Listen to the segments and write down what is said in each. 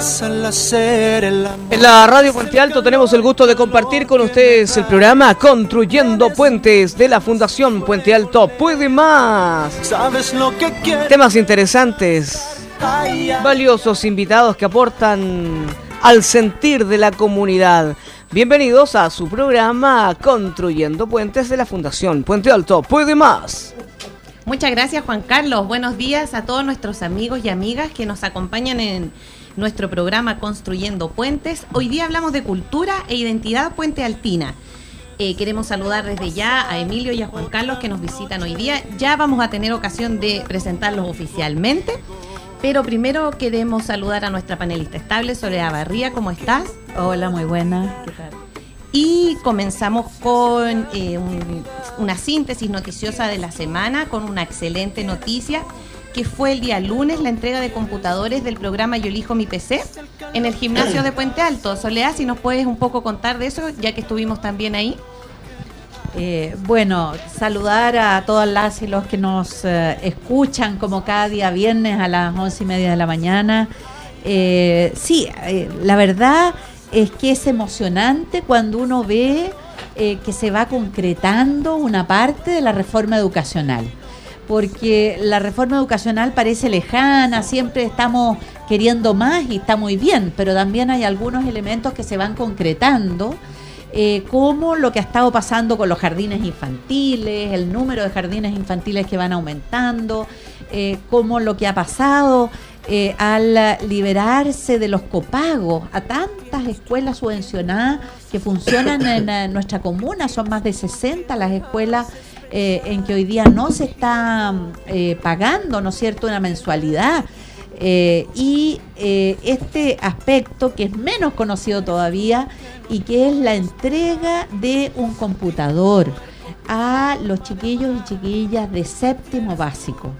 En la radio Puente Alto tenemos el gusto de compartir con ustedes el programa Construyendo Puentes de la Fundación Puente Alto Puede Más. Sabes lo que quiero. Temas interesantes, valiosos invitados que aportan al sentir de la comunidad. Bienvenidos a su programa Construyendo Puentes de la Fundación Puente Alto Puede Más. Muchas gracias Juan Carlos. Buenos días a todos nuestros amigos y amigas que nos acompañan en nuestro programa Construyendo Puentes. Hoy día hablamos de cultura e identidad puente altina. Eh, queremos saludar desde ya a Emilio y a Juan Carlos que nos visitan hoy día. Ya vamos a tener ocasión de presentarlos oficialmente. Pero primero queremos saludar a nuestra panelista estable, Soledad Barría. ¿Cómo estás? Hola, muy buena. ¿Qué tal? Y comenzamos con eh, un- una síntesis noticiosa de la semana, con una excelente noticia, que fue el día lunes la entrega de computadores del programa Yo elijo mi PC en el gimnasio de Puente Alto. Soledad, si nos puedes un poco contar de eso, ya que estuvimos también ahí. Eh, bueno, saludar a todas las y los que nos eh, escuchan como cada día viernes a las once y media de la mañana. Eh, sí, eh, la verdad es que es emocionante cuando uno ve eh, que se va concretando una parte de la reforma educacional. Porque la reforma educacional parece lejana, siempre estamos queriendo más y está muy bien, pero también hay algunos elementos que se van concretando eh, como lo que ha estado pasando con los jardines infantiles, el número de jardines infantiles que van aumentando, eh, como lo que ha pasado eh, al liberarse de los copagos. A tantas escuelas subvencionadas que funcionan en eh, nuestra comuna, son más de 60 las escuelas eh, en que hoy día no se está eh, pagando, ¿no es cierto?, una mensualidad. Eh, y este aspecto que es menos conocido todavía y que es la entrega de un computador a los chiquillos y chiquillas de séptimo básico.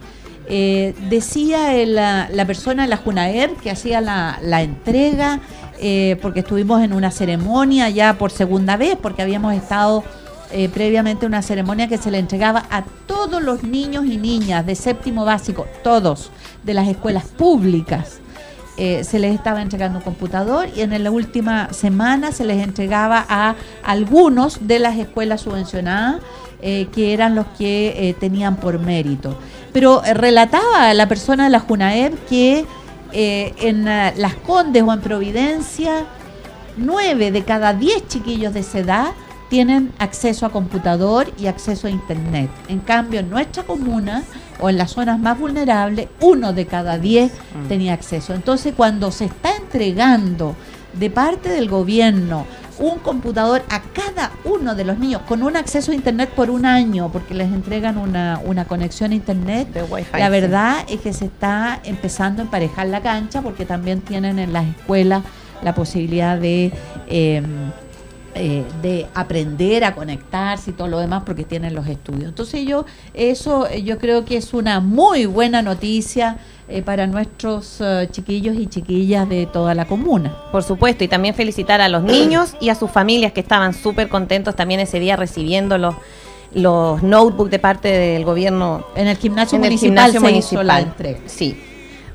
Decía la, persona de la Junaer que hacía la, entrega, porque estuvimos en una ceremonia ya por segunda vez, porque habíamos estado eh, previamente en una ceremonia que se le entregaba a todos los niños y niñas de séptimo básico, todos, de las escuelas públicas. Eh, se les estaba entregando un computador y en la última semana se les entregaba a algunos de las escuelas subvencionadas eh, que eran los que tenían por mérito. Pero relataba la persona de la Junaeb que en Las Condes o en Providencia, nueve de cada diez chiquillos de esa edad tienen acceso a computador y acceso a internet. En cambio, en nuestra comuna o en las zonas más vulnerables, uno de cada diez tenía acceso. Entonces, cuando se está entregando de parte del gobierno un computador a cada uno de los niños con un acceso a internet por un año, porque les entregan una, una conexión a internet, De Wi-Fi, la sí. verdad es que se está empezando a emparejar la cancha, porque también tienen en las escuelas la posibilidad de... eh, eh, de aprender a conectarse y todo lo demás porque tienen los estudios. Entonces yo eso eh, yo creo que es una muy buena noticia eh, para nuestros eh, chiquillos y chiquillas de toda la comuna. Por supuesto, y también felicitar a los niños y a sus familias que estaban súper contentos también ese día recibiendo los, los notebooks de parte del gobierno En el gimnasio en el municipal gimnasio se municipal. hizo la entrega. Sí.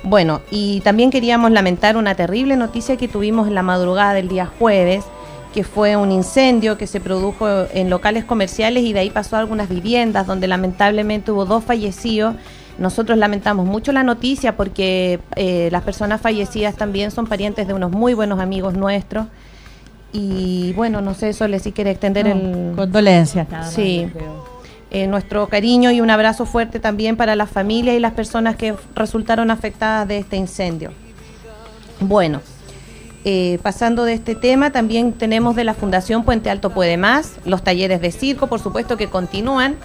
Bueno, y también queríamos lamentar una terrible noticia que tuvimos en la madrugada del día jueves, que fue un incendio que se produjo en locales comerciales y de ahí pasó a algunas viviendas donde lamentablemente hubo dos fallecidos. Nosotros lamentamos mucho la noticia porque eh, las personas fallecidas también son parientes de unos muy buenos amigos nuestros. Y bueno, no sé, Sole, si quiere extender el... Condolencias. Sí. Eh, nuestro cariño y un abrazo fuerte también para las familias y las personas que resultaron afectadas de este incendio. Bueno, eh, pasando de este tema, también tenemos de la Fundación Puente Alto Puede Más, los talleres de circo, por supuesto que continúan,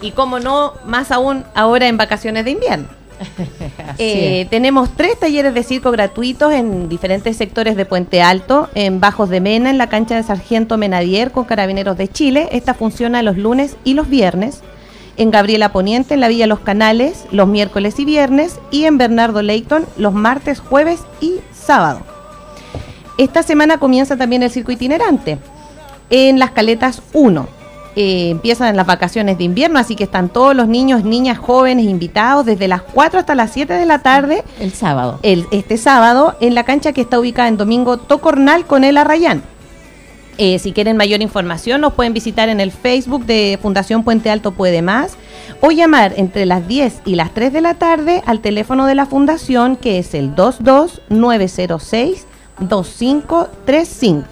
y como no, más aún ahora en vacaciones de invierno. Eh, tenemos tres talleres de circo gratuitos en diferentes sectores de Puente Alto, en Bajos de Mena, en la cancha de Sargento Menadier con Carabineros de Chile. Esta funciona los lunes y los viernes. En Gabriela Poniente, en la Villa Los Canales, los miércoles y viernes. Y en Bernardo Leighton, los martes, jueves y sábado. Esta semana comienza también el circo itinerante en las Caletas 1. eh, empiezan las vacaciones de invierno, así que están todos los niños, niñas, jóvenes invitados desde las 4 hasta las 7 de la tarde. El sábado. El, este sábado en la cancha que está ubicada en Domingo Tocornal con el Arrayán. Eh, si quieren mayor información, nos pueden visitar en el Facebook de Fundación Puente Alto Puede Más o llamar entre las 10 y las 3 de la tarde al teléfono de la Fundación que es el 22906-2535.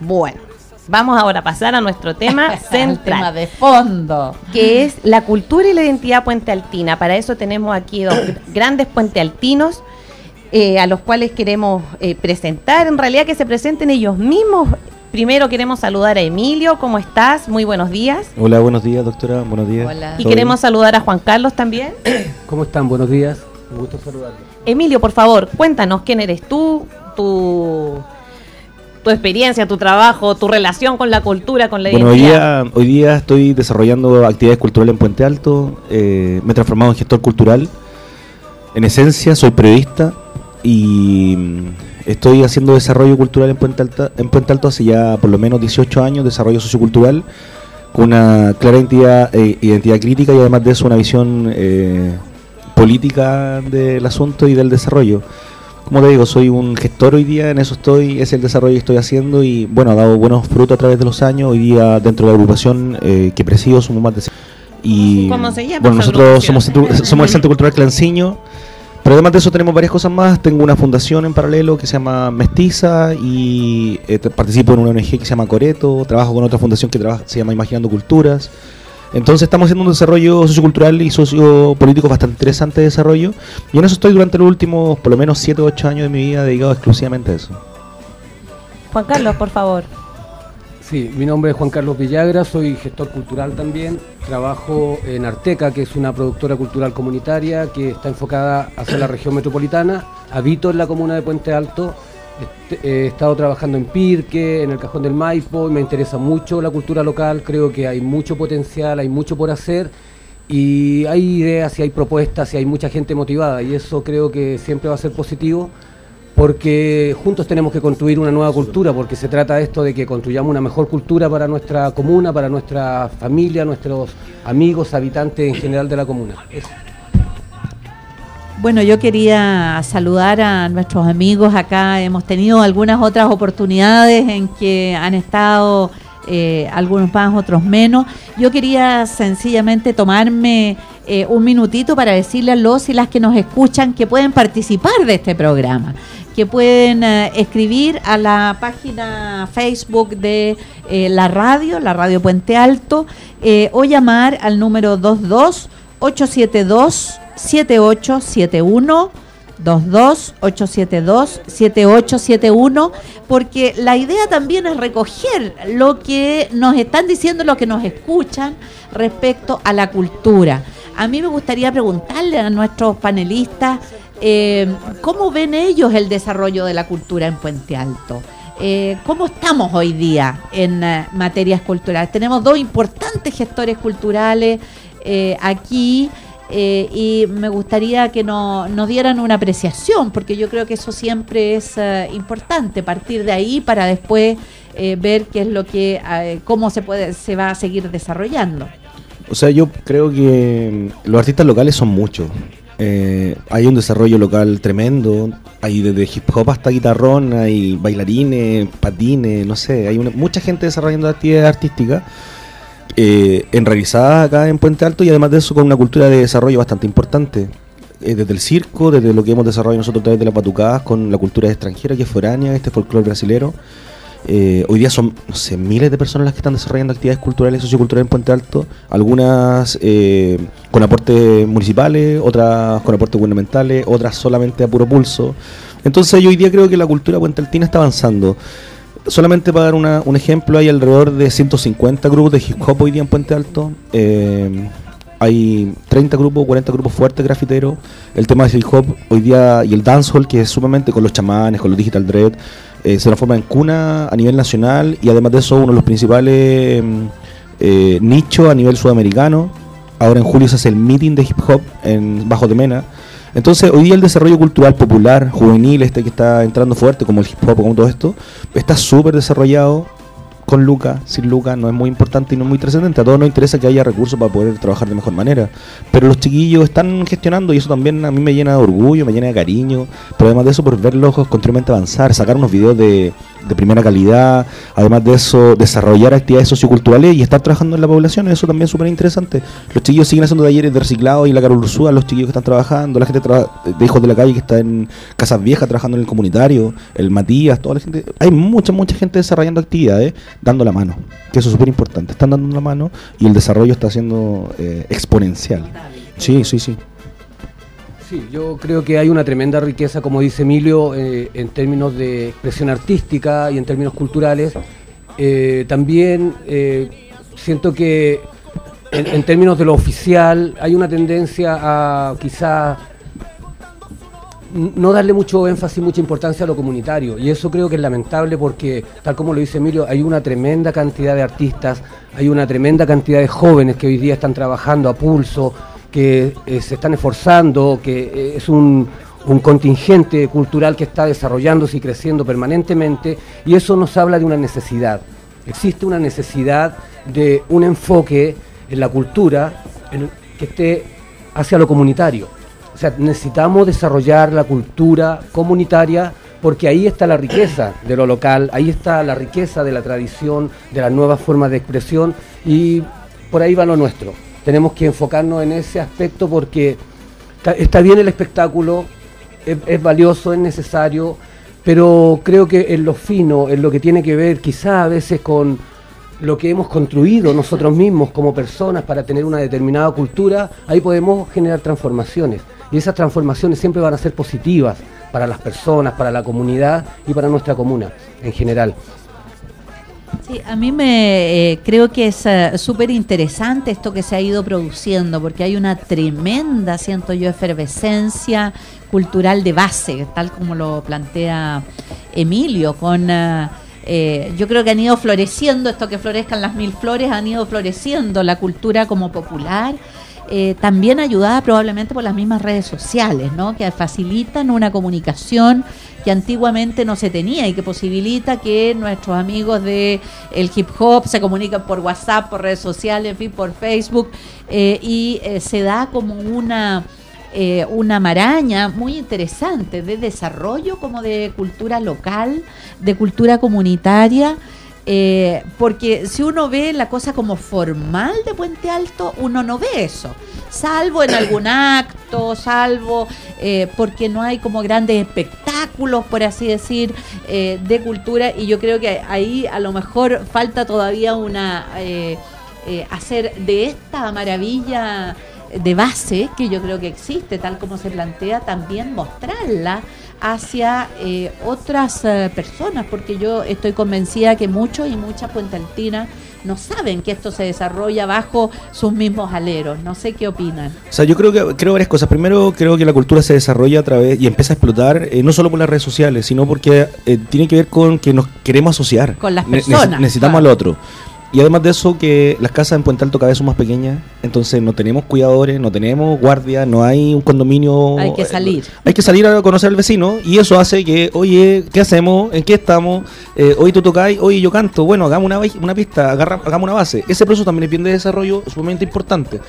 Bueno, vamos ahora a pasar a nuestro tema central. tema de fondo. Que es la cultura y la identidad puente altina. Para eso tenemos aquí dos grandes puente altinos. Eh, a los cuales queremos eh, presentar, en realidad que se presenten ellos mismos Primero queremos saludar a Emilio, ¿cómo estás? Muy buenos días. Hola, buenos días, doctora, buenos días. Y queremos saludar a Juan Carlos también. ¿Cómo están? Buenos días, un gusto saludarlos. Emilio, por favor, cuéntanos quién eres tú, tu, tu experiencia, tu trabajo, tu relación con la cultura, con la bueno, Hoy día, hoy día estoy desarrollando actividades culturales en Puente Alto, eh, me he transformado en gestor cultural. En esencia, soy periodista y Estoy haciendo desarrollo cultural en Puente, Alto, en Puente Alto hace ya por lo menos 18 años, desarrollo sociocultural, con una clara identidad, eh, identidad crítica y además de eso una visión eh, política del asunto y del desarrollo. Como te digo, soy un gestor hoy día, en eso estoy, es el desarrollo que estoy haciendo y bueno, ha dado buenos frutos a través de los años. Hoy día dentro de la agrupación eh, que presido somos más de... Y, ¿Cómo se llama? Bueno, nosotros somos, somos el Centro Cultural Clanciño pero además de eso tenemos varias cosas más. Tengo una fundación en paralelo que se llama Mestiza y eh, participo en una ONG que se llama Coreto. Trabajo con otra fundación que se llama Imaginando Culturas. Entonces estamos haciendo un desarrollo sociocultural y sociopolítico bastante interesante de desarrollo. Y en eso estoy durante los últimos por lo menos 7 o 8 años de mi vida dedicado exclusivamente a eso. Juan Carlos, por favor. Sí, mi nombre es Juan Carlos Villagra, soy gestor cultural también. Trabajo en Arteca, que es una productora cultural comunitaria que está enfocada hacia la región metropolitana. Habito en la comuna de Puente Alto. Este, he estado trabajando en Pirque, en el Cajón del Maipo, me interesa mucho la cultura local. Creo que hay mucho potencial, hay mucho por hacer. Y hay ideas y hay propuestas y hay mucha gente motivada. Y eso creo que siempre va a ser positivo porque juntos tenemos que construir una nueva cultura, porque se trata esto de que construyamos una mejor cultura para nuestra comuna, para nuestra familia, nuestros amigos, habitantes en general de la comuna. Bueno, yo quería saludar a nuestros amigos acá. Hemos tenido algunas otras oportunidades en que han estado eh, algunos más, otros menos. Yo quería sencillamente tomarme eh, un minutito para decirle a los y las que nos escuchan que pueden participar de este programa que pueden eh, escribir a la página Facebook de eh, la radio, la radio Puente Alto, o llamar al número 22 872 7871 22 872 7871 porque la idea también es recoger lo que nos están diciendo los que nos escuchan respecto a la cultura. A mí me gustaría preguntarle a nuestros panelistas eh, ¿Cómo ven ellos el desarrollo de la cultura en Puente Alto? Eh, ¿Cómo estamos hoy día en eh, materias culturales? Tenemos dos importantes gestores culturales eh, y me gustaría que nos dieran una apreciación, porque yo creo que eso siempre es importante, partir de ahí para después ver qué es lo que, cómo se puede, se va a seguir desarrollando. O sea, yo creo que los artistas locales son muchos. Eh, hay un desarrollo local tremendo, hay desde hip hop hasta guitarrón, hay bailarines, patines, no sé, hay mucha gente desarrollando actividades artísticas eh, en realizadas acá en Puente Alto y además de eso con una cultura de desarrollo bastante importante. Eh, desde el circo, desde lo que hemos desarrollado nosotros a través de las batucadas, con la cultura extranjera que es foránea, este folclore brasilero. Eh, hoy día son, no sé, miles de personas las que están desarrollando actividades culturales y socioculturales en Puente Alto, algunas eh, con aportes municipales, otras con aportes gubernamentales, otras solamente a puro pulso. Entonces yo hoy día creo que la cultura puentealtina está avanzando. Solamente para dar un ejemplo, hay alrededor de 150 grupos de hip hop hoy día en Puente Alto. Eh, hay 30 grupos, 40 grupos fuertes grafiteros. El tema del hip hop hoy día y el dancehall, que es sumamente con los chamanes, con los digital dread, eh, se transforma en cuna a nivel nacional y además de eso uno de los principales eh, nichos a nivel sudamericano. Ahora en julio se hace el meeting de hip hop en Bajo de Mena. Entonces hoy día el desarrollo cultural popular, juvenil, este que está entrando fuerte, como el hip hop, como todo esto, está súper desarrollado con Luca, sin Luca, no es muy importante y no es muy trascendente. A todos nos interesa que haya recursos para poder trabajar de mejor manera. Pero los chiquillos están gestionando y eso también a mí me llena de orgullo, me llena de cariño. Pero además de eso, por verlos continuamente avanzar, sacar unos videos de, primera calidad, además de eso, desarrollar actividades socioculturales y estar trabajando en la población, eso también es súper interesante. Los chiquillos siguen haciendo talleres de reciclado y la Carol Ursúa, los chiquillos que están trabajando, la gente de hijos de la calle que está en Casas Viejas trabajando en el comunitario, el Matías, toda la gente. Hay mucha, mucha gente desarrollando actividades dando la mano, que eso es súper importante. Están dando la mano y el desarrollo está siendo eh, exponencial. Sí, sí, sí. Sí, yo creo que hay una tremenda riqueza, como dice Emilio, eh, en términos de expresión artística y en términos culturales. Eh, también siento que en, en, términos de lo oficial hay una tendencia a quizá no darle mucho énfasis, mucha importancia a lo comunitario. Y eso creo que es lamentable porque, tal como lo dice Emilio, hay una tremenda cantidad de artistas, hay una tremenda cantidad de jóvenes que hoy día están trabajando a pulso, que eh, se están esforzando, que eh, es un, contingente cultural que está desarrollándose y creciendo permanentemente. Y eso nos habla de una necesidad. Existe una necesidad de un enfoque en la cultura que esté hacia lo comunitario o sea, necesitamos desarrollar la cultura comunitaria porque ahí está la riqueza de lo local, ahí está la riqueza de la tradición, de las nuevas formas de expresión y por ahí va lo nuestro. Tenemos que enfocarnos en ese aspecto porque está, bien el espectáculo, es, valioso, es necesario, pero creo que en lo fino, en lo que tiene que ver quizá a veces con lo que hemos construido nosotros mismos como personas para tener una determinada cultura, ahí podemos generar transformaciones y esas transformaciones siempre van a ser positivas para las personas, para la comunidad y para nuestra comuna en general. Sí, a mí me eh, creo que es eh, súper interesante esto que se ha ido produciendo, porque hay una tremenda, siento yo, efervescencia cultural de base, tal como lo plantea Emilio, con... Eh, yo creo que han ido floreciendo, esto que florezcan las mil flores, han ido floreciendo la cultura como popular, eh, también ayudada probablemente por las mismas redes sociales, ¿no? que facilitan una comunicación que antiguamente no se tenía y que posibilita que nuestros amigos de el hip hop se comuniquen por WhatsApp, por redes sociales, en fin, por Facebook, eh, y eh, se da como una una maraña muy interesante de desarrollo como de cultura local, de cultura comunitaria. Eh, porque si uno ve la cosa como formal de Puente Alto, uno no ve eso, salvo en algún acto, salvo eh, porque no hay como grandes espectáculos, por así decir, eh, de cultura, y yo creo que ahí a lo mejor falta todavía una hacer de esta maravilla de base que yo creo que existe, tal como se plantea, también mostrarla hacia eh, otras eh, personas, porque yo estoy convencida que muchos y muchas puentaltinas no saben que esto se desarrolla bajo sus mismos aleros. No sé qué opinan. O sea, yo creo que creo varias cosas. Primero, creo que la cultura se desarrolla a través y empieza a explotar eh, no solo por las redes sociales, sino porque tiene que ver con que nos queremos asociar. Con las personas. necesitamos al otro. Y además de eso, que las casas en Puente Alto cada vez son más pequeñas, entonces no tenemos cuidadores, no tenemos guardia, no hay un condominio. Hay que eh, salir. hay que salir a conocer al vecino y eso hace que, oye, ¿qué hacemos? ¿En qué estamos? Eh, hoy tú tocáis, hoy yo canto. Bueno, hagamos una, una pista, hagamos una base. Ese proceso también es bien de desarrollo sumamente importante.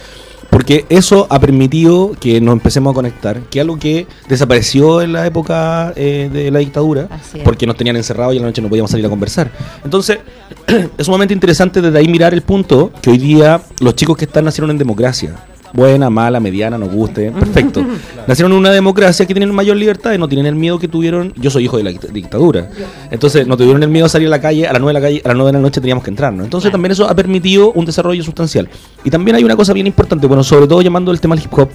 Porque eso ha permitido que nos empecemos a conectar, que algo que desapareció en la época eh, de la dictadura, porque nos tenían encerrados y en la noche no podíamos salir a conversar. Entonces, es sumamente interesante desde ahí mirar el punto que hoy día los chicos que están nacieron en democracia, buena, mala, mediana, nos guste, perfecto. Nacieron en una democracia que tienen mayor libertad y no tienen el miedo que tuvieron. Yo soy hijo de la dictadura. Entonces, no tuvieron el miedo de salir a la calle, a las 9 de la calle, a las 9 de la noche teníamos que entrar, Entonces, también eso ha permitido un desarrollo sustancial. Y también hay una cosa bien importante, bueno, sobre todo llamando el tema del hip hop.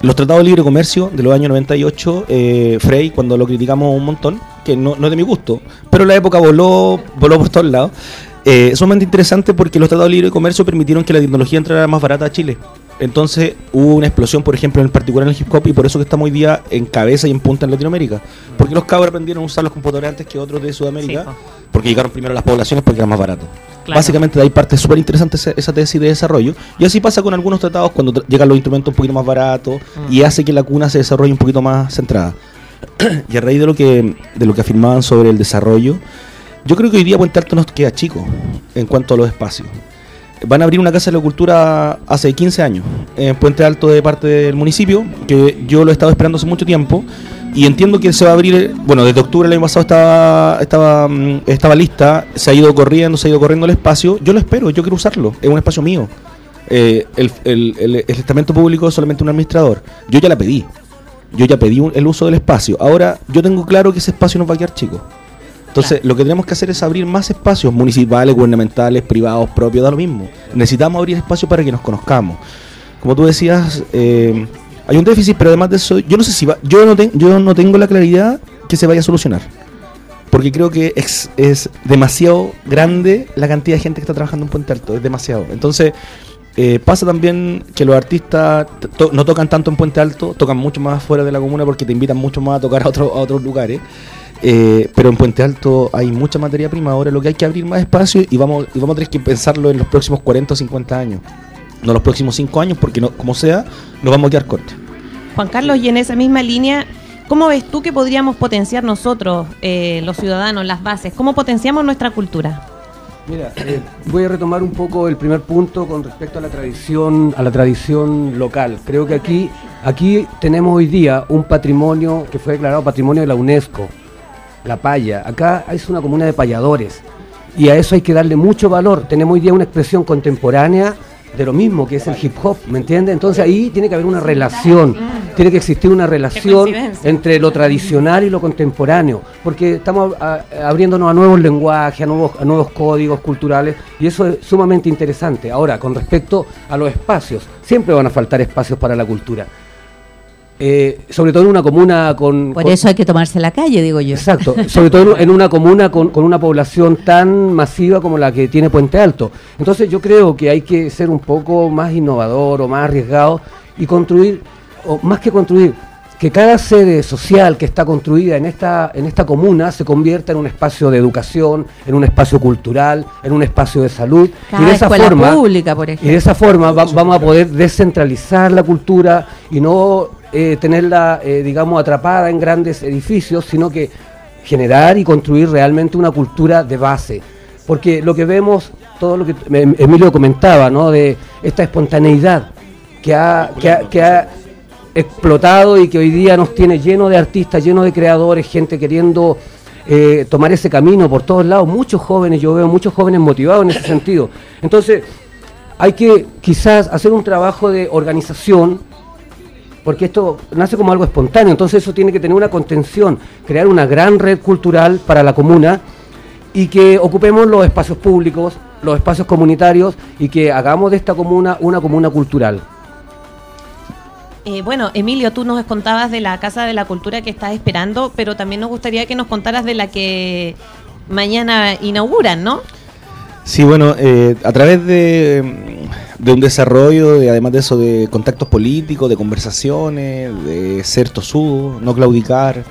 Los tratados de libre comercio de los años 98, eh, Frey, cuando lo criticamos un montón, que no, no es de mi gusto, pero la época voló, voló por todos lados. Eh, es sumamente interesante porque los tratados de libre comercio permitieron que la tecnología entrara más barata a Chile. Entonces hubo una explosión, por ejemplo, en particular en el hip hop, y por eso que estamos hoy día en cabeza y en punta en Latinoamérica. Porque los cabros aprendieron a usar los computadores antes que otros de Sudamérica, porque llegaron primero a las poblaciones porque era más barato. Básicamente de ahí parte súper interesante esa, tesis de desarrollo. Y así pasa con algunos tratados cuando llegan los instrumentos un poquito más baratos mm. y hace que la cuna se desarrolle un poquito más centrada. y a raíz de lo que, de lo que afirmaban sobre el desarrollo, Yo creo que hoy día Puente Alto nos queda chico en cuanto a los espacios. Van a abrir una casa de la cultura hace 15 años en Puente Alto de parte del municipio, que yo lo he estado esperando hace mucho tiempo y entiendo que se va a abrir, bueno, desde octubre del año pasado estaba, estaba, mm, estaba lista, se ha ido corriendo, se ha ido corriendo el espacio, yo lo espero, yo quiero usarlo, es un espacio mío. Eh, el, estamento público es solamente un administrador, yo ya la pedí, yo ya pedí el uso del espacio, ahora yo tengo claro que ese espacio nos va a quedar chico. Entonces, lo que tenemos que hacer es abrir más espacios municipales, gubernamentales, privados, propios, da lo mismo. Necesitamos abrir espacios para que nos conozcamos. Como tú decías, eh, hay un déficit, pero además de eso, yo no sé si va, yo no, ten- yo no tengo la claridad que se vaya a solucionar. Porque creo que es, es demasiado grande la cantidad de gente que está trabajando en Puente Alto, es demasiado. Entonces, eh, pasa también que los artistas to- no tocan tanto en Puente Alto, tocan mucho más fuera de la comuna porque te invitan mucho más a tocar a, otro- a otros lugares. Eh, pero en Puente Alto hay mucha materia prima. Ahora lo que hay que abrir más espacio y vamos, y vamos a tener que pensarlo en los próximos 40 o 50 años. No los próximos 5 años, porque no, como sea, nos vamos a quedar cortos. Juan Carlos, y en esa misma línea, ¿cómo ves tú que podríamos potenciar nosotros, eh, los ciudadanos, las bases? ¿Cómo potenciamos nuestra cultura? Mira, eh, voy a retomar un poco el primer punto con respecto a la tradición, a la tradición local. Creo que aquí, aquí tenemos hoy día un patrimonio que fue declarado patrimonio de la UNESCO, la paya. Acá es una comuna de payadores y a eso hay que darle mucho valor. Tenemos hoy día una expresión contemporánea de lo mismo que es el hip hop, ¿me entiendes? Entonces ahí tiene que haber una relación, tiene que existir una relación entre lo tradicional y lo contemporáneo, porque estamos a- abriéndonos a nuevos lenguajes, a nuevos, a nuevos códigos culturales, y eso es sumamente interesante. Ahora, con respecto a los espacios, siempre van a faltar espacios para la cultura. Eh, sobre todo en una comuna con... Por con- eso hay que tomarse la calle, digo yo. Exacto, sobre todo en una comuna con, con una población tan masiva como la que tiene Puente Alto. Entonces yo creo que hay que ser un poco más innovador o más arriesgado y construir, o más que construir, que cada sede social que está construida en esta, en esta comuna se convierta en un espacio de educación, en un espacio cultural, en un espacio de salud. Cada escuela pública, por Y de ejemplo. esa forma va- vamos a poder descentralizar la cultura y no eh, tenerla, eh, digamos, atrapada en grandes edificios, sino que generar y construir realmente una cultura de base. Porque lo que vemos, todo lo que em- Emilio comentaba, ¿no? De esta espontaneidad que ha, que ha, que ha explotado y que hoy día nos tiene lleno de artistas, lleno de creadores, gente queriendo eh, tomar ese camino por todos lados. Muchos jóvenes, yo veo muchos jóvenes motivados en ese sentido. Entonces, hay que quizás hacer un trabajo de organización, porque esto nace como algo espontáneo, entonces eso tiene que tener una contención, crear una gran red cultural para la comuna y que ocupemos los espacios públicos, los espacios comunitarios y que hagamos de esta comuna una comuna cultural. Eh, bueno, Emilio, tú nos contabas de la Casa de la Cultura que estás esperando, pero también nos gustaría que nos contaras de la que mañana inauguran, ¿no? Sí, bueno, eh, a través de, de un desarrollo, de, además de eso, de contactos políticos, de conversaciones, de ser tosudo, no claudicar,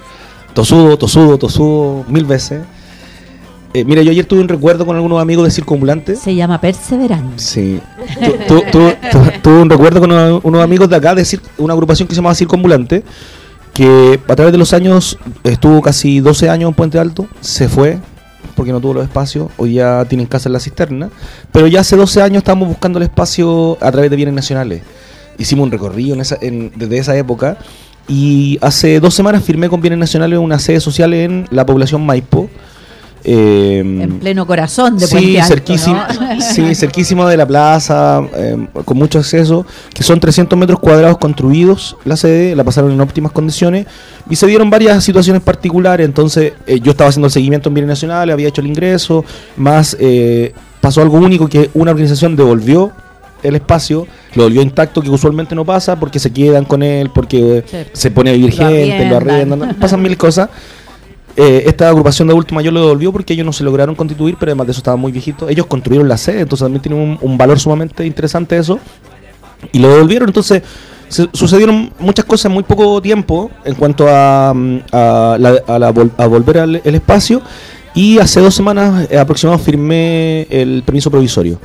tosudo, tosudo, tosudo, mil veces. Eh, mira, yo ayer tuve un recuerdo con algunos amigos de Circunambulante. Se llama perseverancia. Sí. Tu- tu- tu- tu- Tuve un recuerdo con uno- unos amigos de acá, de Cir- una agrupación que se llamaba Circunambulante, que a través de los años estuvo casi 12 años en Puente Alto, se fue porque no tuvo los espacios, hoy ya tienen casa en la cisterna, pero ya hace 12 años estábamos buscando el espacio a través de bienes nacionales. Hicimos un recorrido en esa- desde esa época y hace dos semanas firmé con bienes nacionales una sede social en la población Maipo. Eh, En pleno corazón de sí, Puente Alto, cerquísimo, ¿no? sí, cerquísimo de la plaza, eh, con mucho acceso, que son 300 metros cuadrados construidos, la sede, la pasaron en óptimas condiciones, y se dieron varias situaciones particulares, entonces eh, yo estaba haciendo el seguimiento en bienes nacionales, había hecho el ingreso, más eh, pasó algo único que una organización devolvió el espacio, lo devolvió intacto, que usualmente no pasa, porque se quedan con él, porque Sí. se pone a vivir Lo gente, lo arrendan, pasan mil cosas. Eh, esta agrupación de adulto mayor lo devolvió porque ellos no se lograron constituir, pero además de eso estaban muy viejitos. Ellos construyeron la sede, entonces también tiene un, valor sumamente interesante eso. Y lo devolvieron, entonces se- sucedieron muchas cosas en muy poco tiempo en cuanto a, mm, a, la- a la a volver al el espacio. Y hace dos semanas eh, aproximadamente firmé el permiso provisorio.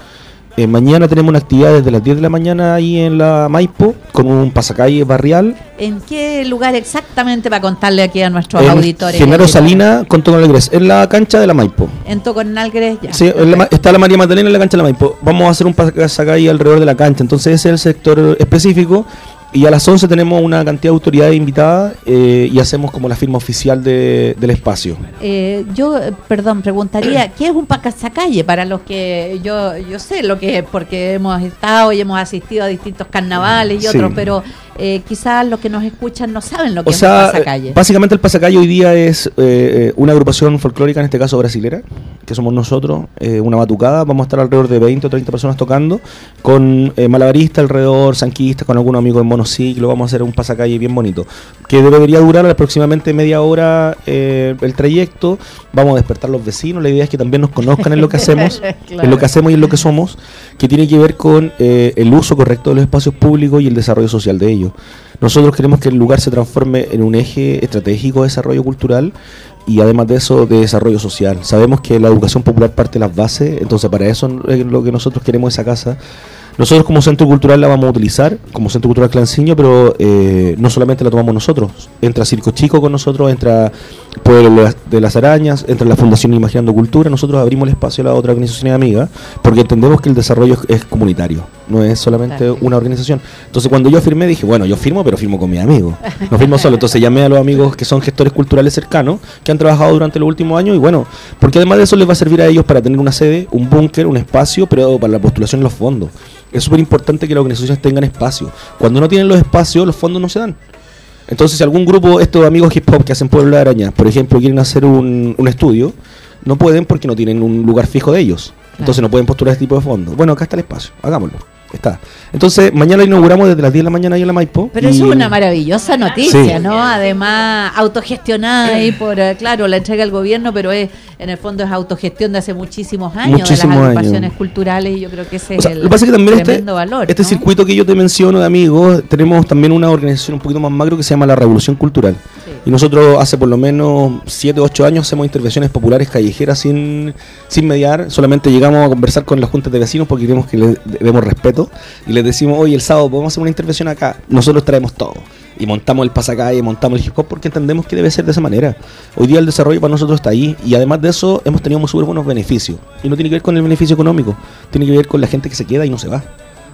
Eh, mañana tenemos una actividad desde las 10 de la mañana ahí en la Maipo con un pasacalle barrial. ¿En qué lugar exactamente para contarle aquí a nuestros en auditores? Genaro Salina con Toconalgres, en la cancha de la Maipo. En Toconalgres, ya. Sí, en la- está la María Magdalena en la cancha de la Maipo. Vamos a hacer un pasacalle alrededor de la cancha, entonces ese es el sector específico. Y a las 11 tenemos una cantidad de autoridades invitadas eh, y hacemos como la firma oficial de- del espacio. Eh, yo, perdón, preguntaría, ¿qué es un pasacalle para los que yo yo sé lo que es, porque hemos estado y hemos asistido a distintos carnavales y Sí. otros, pero eh, quizás los que nos escuchan no saben lo que O es un sea, pasacalle. eh, básicamente el pasacalle hoy día es eh, eh, una agrupación folclórica, en este caso brasilera, que somos nosotros, eh, una batucada. Vamos a estar alrededor de 20 o 30 personas tocando, con eh, malabaristas alrededor, sanquistas, con algunos amigos en monociclo. Vamos a hacer un pasacalle bien bonito, que debería durar aproximadamente media hora el trayecto. Vamos a despertar a los vecinos. La idea es que también nos conozcan en lo que hacemos, en lo que hacemos y en lo que somos, que tiene que ver con el uso correcto de los espacios públicos y el desarrollo social de ellos. Nosotros queremos que el lugar se transforme en un eje estratégico de desarrollo cultural y además de eso de desarrollo social. Sabemos que la educación popular parte de las bases, entonces para eso es lo que nosotros queremos esa casa. Nosotros como centro cultural la vamos a utilizar, como centro cultural Clanciño, pero eh, no solamente la tomamos nosotros. Entra Circo Chico con nosotros, entra Pueblo de las Arañas, entra la Fundación Imaginando Cultura. Nosotros abrimos el espacio a la otra organización amiga, porque entendemos que el desarrollo es, es comunitario, no es solamente Claro. una organización. Entonces cuando yo firmé dije, bueno, yo firmo, pero firmo con mis amigos. No firmo solo. Entonces llamé a los amigos que son gestores culturales cercanos, que han trabajado durante los últimos años y bueno, porque además de eso les va a servir a ellos para tener una sede, un búnker, un espacio, pero para la postulación en los fondos. Es súper importante que las organizaciones tengan espacio. Cuando no tienen los espacios, los fondos no se dan. Entonces, si algún grupo, estos amigos hip hop que hacen Pueblo de Araña, por ejemplo, quieren hacer un, un estudio, no pueden porque no tienen un lugar fijo de ellos. Entonces no pueden postular este tipo de fondos. Bueno, acá está el espacio, hagámoslo. Está. Entonces, mañana lo inauguramos desde las 10 de la mañana ahí en la Maipo. Pero y- eso es una maravillosa noticia, Sí. ¿no? Además, autogestionada ahí por, eh, claro, la entrega del gobierno, pero es en el fondo es autogestión de hace muchísimos años Muchísimos de las agrupaciones años. culturales y yo creo que ese O sea, es lo el que pasa que también este, tremendo valor. este ¿no? circuito que yo te menciono de amigos, tenemos también una organización un poquito más macro que se llama la Revolución Cultural. Y nosotros hace por lo menos 7 o 8 años hacemos intervenciones populares callejeras sin, sin mediar. Solamente llegamos a conversar con las juntas de vecinos porque queremos que les demos respeto. Y les decimos, oye, el sábado podemos hacer una intervención acá. Nosotros traemos todo. Y montamos el pasacalle, montamos el hip hop porque entendemos que debe ser de esa manera. Hoy día el desarrollo para nosotros está ahí. Y además de eso hemos tenido muy súper buenos beneficios. Y no tiene que ver con el beneficio económico. Tiene que ver con la gente que se queda y no se va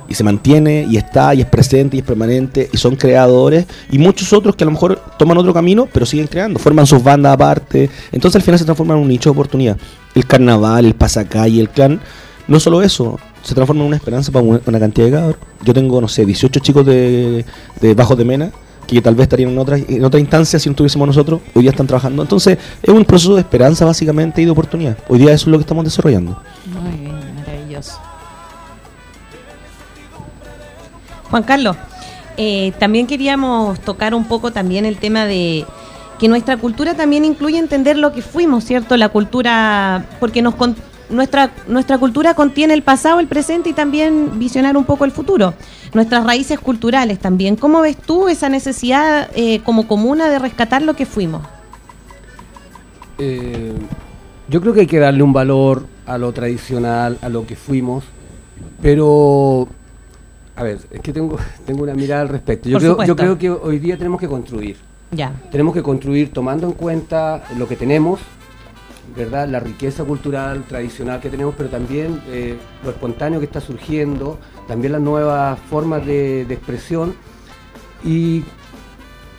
y se mantiene y está y es presente y es permanente y son creadores y muchos otros que a lo mejor toman otro camino pero siguen creando, forman sus bandas aparte, entonces al final se transforma en un nicho de oportunidad. El carnaval, el pasacalle, el clan, no solo eso, se transforma en una esperanza para una, cantidad de cabros. Yo tengo, no sé, 18 chicos de, de Bajos de Mena que tal vez estarían en otra, en otra instancia si no tuviésemos nosotros, hoy día están trabajando. Entonces es un proceso de esperanza básicamente y de oportunidad. Hoy día eso es lo que estamos desarrollando. Muy bien, maravilloso. Juan Carlos, eh, también queríamos tocar un poco también el tema de que nuestra cultura también incluye entender lo que fuimos, ¿cierto? La cultura, porque nos con- nuestra, nuestra cultura contiene el pasado, el presente y también visionar un poco el futuro. Nuestras raíces culturales también. ¿Cómo ves tú esa necesidad eh, como comuna de rescatar lo que fuimos? Eh, yo creo que hay que darle un valor a lo tradicional, a lo que fuimos, pero, a ver, es que tengo, tengo una mirada al respecto. Yo, Por creo, supuesto. yo creo que hoy día tenemos que construir. Ya. Tenemos que construir tomando en cuenta lo que tenemos, ¿verdad? La riqueza cultural tradicional que tenemos, pero también eh, lo espontáneo que está surgiendo, también las nuevas formas de, de expresión y,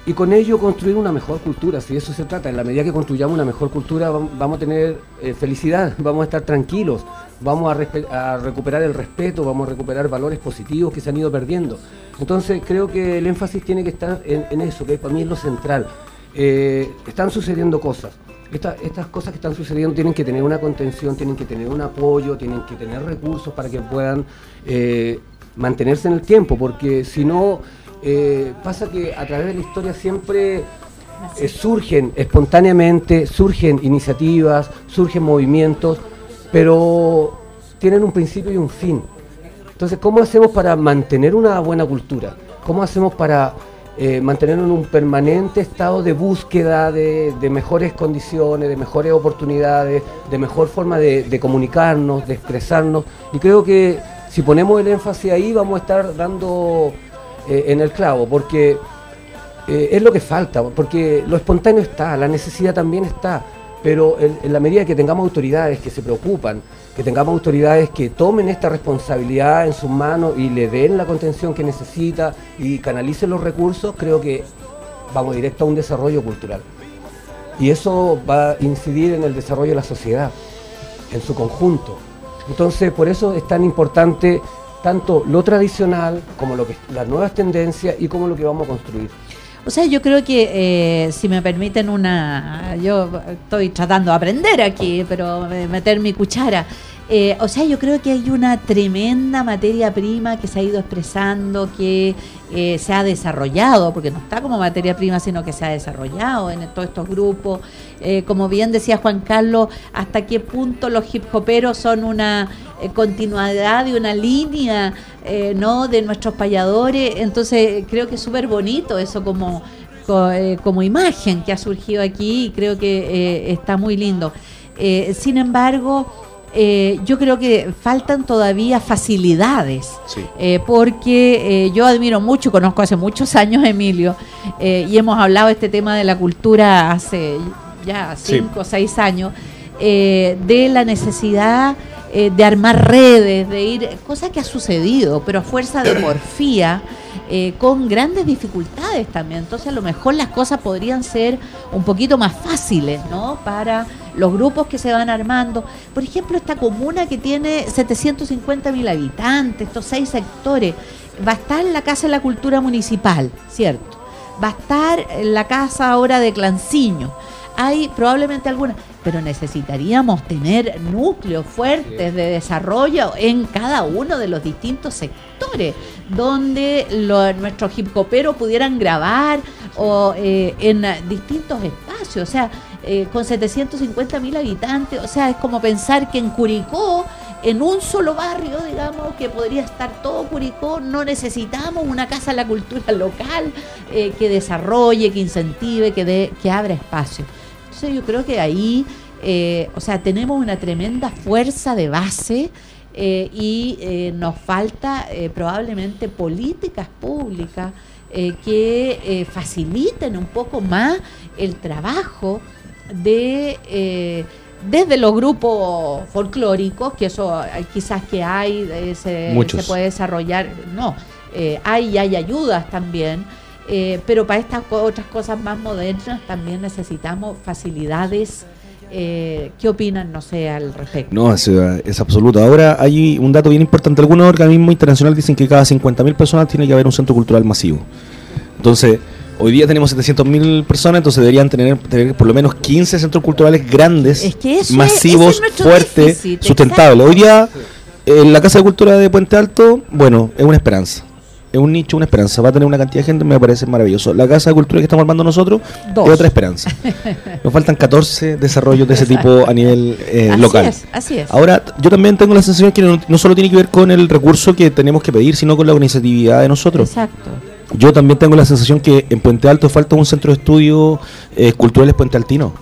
y con ello construir una mejor cultura, si de eso se trata. En la medida que construyamos una mejor cultura vam- vamos a tener eh, felicidad, vamos a estar tranquilos, vamos a, recuperar el respeto, vamos a recuperar valores positivos que se han ido perdiendo. Entonces creo que el énfasis tiene que estar en, en eso, que para mí es lo central. Eh, están sucediendo cosas. Esta- estas cosas que están sucediendo tienen que tener una contención, tienen que tener un apoyo, tienen que tener recursos para que puedan eh, mantenerse en el tiempo, porque si no, eh, pasa que a través de la historia siempre eh, surgen espontáneamente, surgen iniciativas, surgen movimientos, pero tienen un principio y un fin. Entonces, ¿cómo hacemos para mantener una buena cultura? ¿Cómo hacemos para eh, mantenernos en un permanente estado de búsqueda de, de mejores condiciones, de mejores oportunidades, de mejor forma de, de comunicarnos, de expresarnos? Y creo que si ponemos el énfasis ahí vamos a estar dando eh, en el clavo, porque eh, es lo que falta, porque lo espontáneo está, la necesidad también está, pero en, la medida que tengamos autoridades que se preocupan, que tengamos autoridades que tomen esta responsabilidad en sus manos y le den la contención que necesita y canalicen los recursos, creo que vamos directo a un desarrollo cultural. Y eso va a incidir en el desarrollo de la sociedad, en su conjunto. Entonces, por eso es tan importante tanto lo tradicional como lo que, las nuevas tendencias y como lo que vamos a construir. O sea, yo creo que eh, si me permiten una, yo estoy tratando de aprender aquí, pero meter mi cuchara. Eh, o sea, yo creo que hay una tremenda materia prima que se ha ido expresando, que eh, se ha desarrollado, porque no está como materia prima, sino que se ha desarrollado en todos estos grupos. Eh, como bien decía Juan Carlos, hasta qué punto los hip hoperos son una continuidad de una línea no de nuestros payadores. Entonces, creo que es súper bonito eso como, como imagen que ha surgido aquí y creo que está muy lindo. sin embargo, eh, yo creo que faltan todavía facilidades, eh, porque eh, yo admiro mucho, conozco hace muchos años a Emilio, y hemos hablado de este tema de la cultura hace ya cinco o seis años, de la necesidad de armar redes, de ir, cosa que ha sucedido, pero a fuerza de porfía. con grandes dificultades también. Entonces a lo mejor las cosas podrían ser un poquito más fáciles, ¿no? Para los grupos que se van armando. Por ejemplo, esta comuna que tiene 750 mil habitantes, estos seis sectores, va a estar la Casa de la Cultura Municipal, ¿cierto? Va a estar la casa ahora de Clanciño. Hay probablemente algunas, pero necesitaríamos tener núcleos fuertes de desarrollo en cada uno de los distintos sectores, donde nuestros hip hoperos pudieran grabar o eh, en distintos espacios. O sea, eh, con 750 mil habitantes, o sea, es como pensar que en Curicó, en un solo barrio, digamos, que podría estar todo Curicó, no necesitamos una casa de la cultura local eh, que desarrolle, que incentive, que, dé, que abra espacio. Entonces yo creo que ahí, eh, o sea, tenemos una tremenda fuerza de base. y nos falta probablemente políticas públicas que faciliten un poco más el trabajo de eh, desde los grupos folclóricos, que eso quizás que hay, eh, se, puede desarrollar, no, eh, hay hay ayudas también, pero para estas otras cosas más modernas también necesitamos facilidades. ¿Qué opinan, no sé, al respecto? No, es, es, absoluto. Ahora hay un dato bien importante. Algunos organismos internacionales dicen que cada 50.000 personas tiene que haber un centro cultural masivo. Entonces, Hoy día tenemos 700.000 personas, entonces deberían tener, tener, por lo menos 15 centros culturales grandes, masivos, fuertes, sustentables. Hoy día, en la Casa de Cultura de Puente Alto, bueno, es una esperanza. Es un nicho, una esperanza. Va a tener una cantidad de gente, me parece maravilloso. La Casa de Cultura que estamos armando nosotros es otra esperanza. Nos faltan 14 desarrollos de ese tipo a nivel eh, así local. Es, así es. Ahora, yo también tengo la sensación que no, no solo tiene que ver con el recurso que tenemos que pedir, sino con la organizatividad de nosotros. Exacto yo también tengo la sensación que en Puente Alto falta un centro de estudio eh, culturales Puente Altino.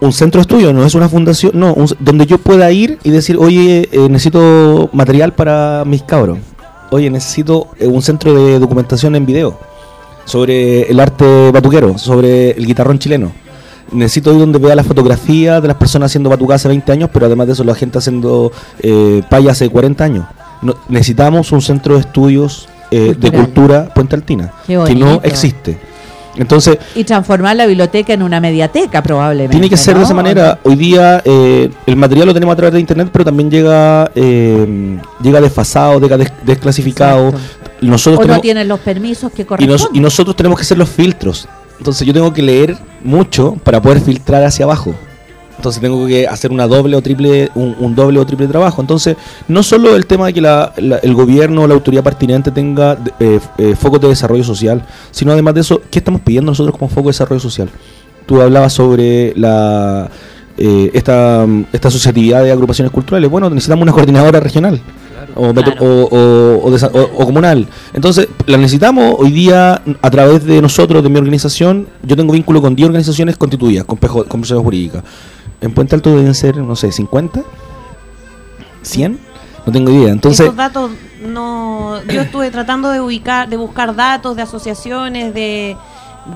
Un centro de estudio, no es una fundación, no, donde yo pueda ir y decir, oye, eh, necesito material para mis cabros. Oye, necesito eh, un centro de documentación en video sobre el arte batuquero, sobre el guitarrón chileno. Necesito ir donde vea la fotografía de las personas haciendo batucada hace 20 años, pero además de eso la gente haciendo eh, paya hace 40 años. necesitamos un centro de estudios eh, de cultura Puente Altina, que no existe. Entonces, y transformar la biblioteca en una mediateca probablemente. Tiene que ser de esa manera. Hoy día eh, el material lo tenemos a través de internet, pero también llega eh, llega desfasado, llega desclasificado. Nosotros o no tienen los permisos que corresponden. y nosotros tenemos que hacer los filtros. Entonces yo tengo que leer mucho para poder filtrar hacia abajo entonces tengo que hacer una doble o triple un, doble o triple trabajo entonces no solo el tema de que el gobierno o la autoridad pertinente tenga eh, eh, focos de desarrollo social sino además de eso qué estamos pidiendo nosotros como foco de desarrollo social tú hablabas sobre la eh, esta, esta asociatividad de agrupaciones culturales bueno necesitamos una coordinadora regional o, o, comunal. Entonces, la necesitamos hoy día a través de nosotros, de mi organización. Yo tengo vínculo con 10 organizaciones constituidas, con, con jurídica. En Puente Alto deben ser, no sé, 50, 100. no tengo idea. Entonces, Esos datos no. Yo estuve tratando de ubicar, de buscar datos de asociaciones, de,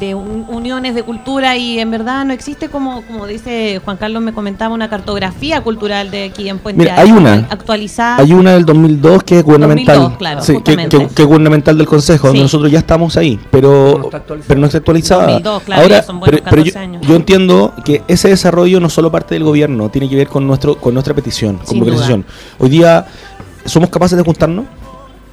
de un- uniones de cultura y en verdad no existe como, como dice Juan Carlos me comentaba una cartografía cultural de aquí en Puente Mira, Alto, hay una. actualizada. hay una del 2002 que es gubernamental. 2002, claro, Sí, que, que- que es gubernamental del Consejo, donde Sí. nosotros ya estamos ahí, pero, No está actualizada. pero no está actualizada. 2002, claro, Ahora, ya son buenos pero, pero yo, 14 años. yo entiendo que ese desarrollo no solo parte del gobierno, tiene que ver con nuestro con nuestra petición, con petición. Hoy día somos capaces de juntarnos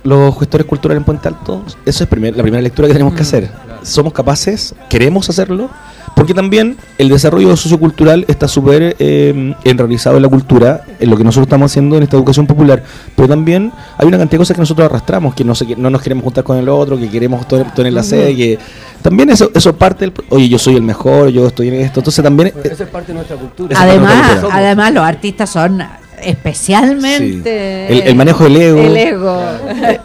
los gestores culturales en Puente Alto. Eso es primer- la primera lectura que tenemos que hacer. Somos capaces, queremos hacerlo, porque también el desarrollo sociocultural está súper eh, enraizado en la cultura, en lo que nosotros estamos haciendo en esta educación popular. Pero también hay una cantidad de cosas que nosotros arrastramos, que no, que no nos queremos juntar con el otro, que queremos en la sede, que también eso, eso parte del... Oye, yo soy el mejor, yo estoy en esto. Entonces también... Esa es parte de nuestra cultura. Además, nuestra además los artistas son especialmente Sí. El- el manejo del ego. El ego.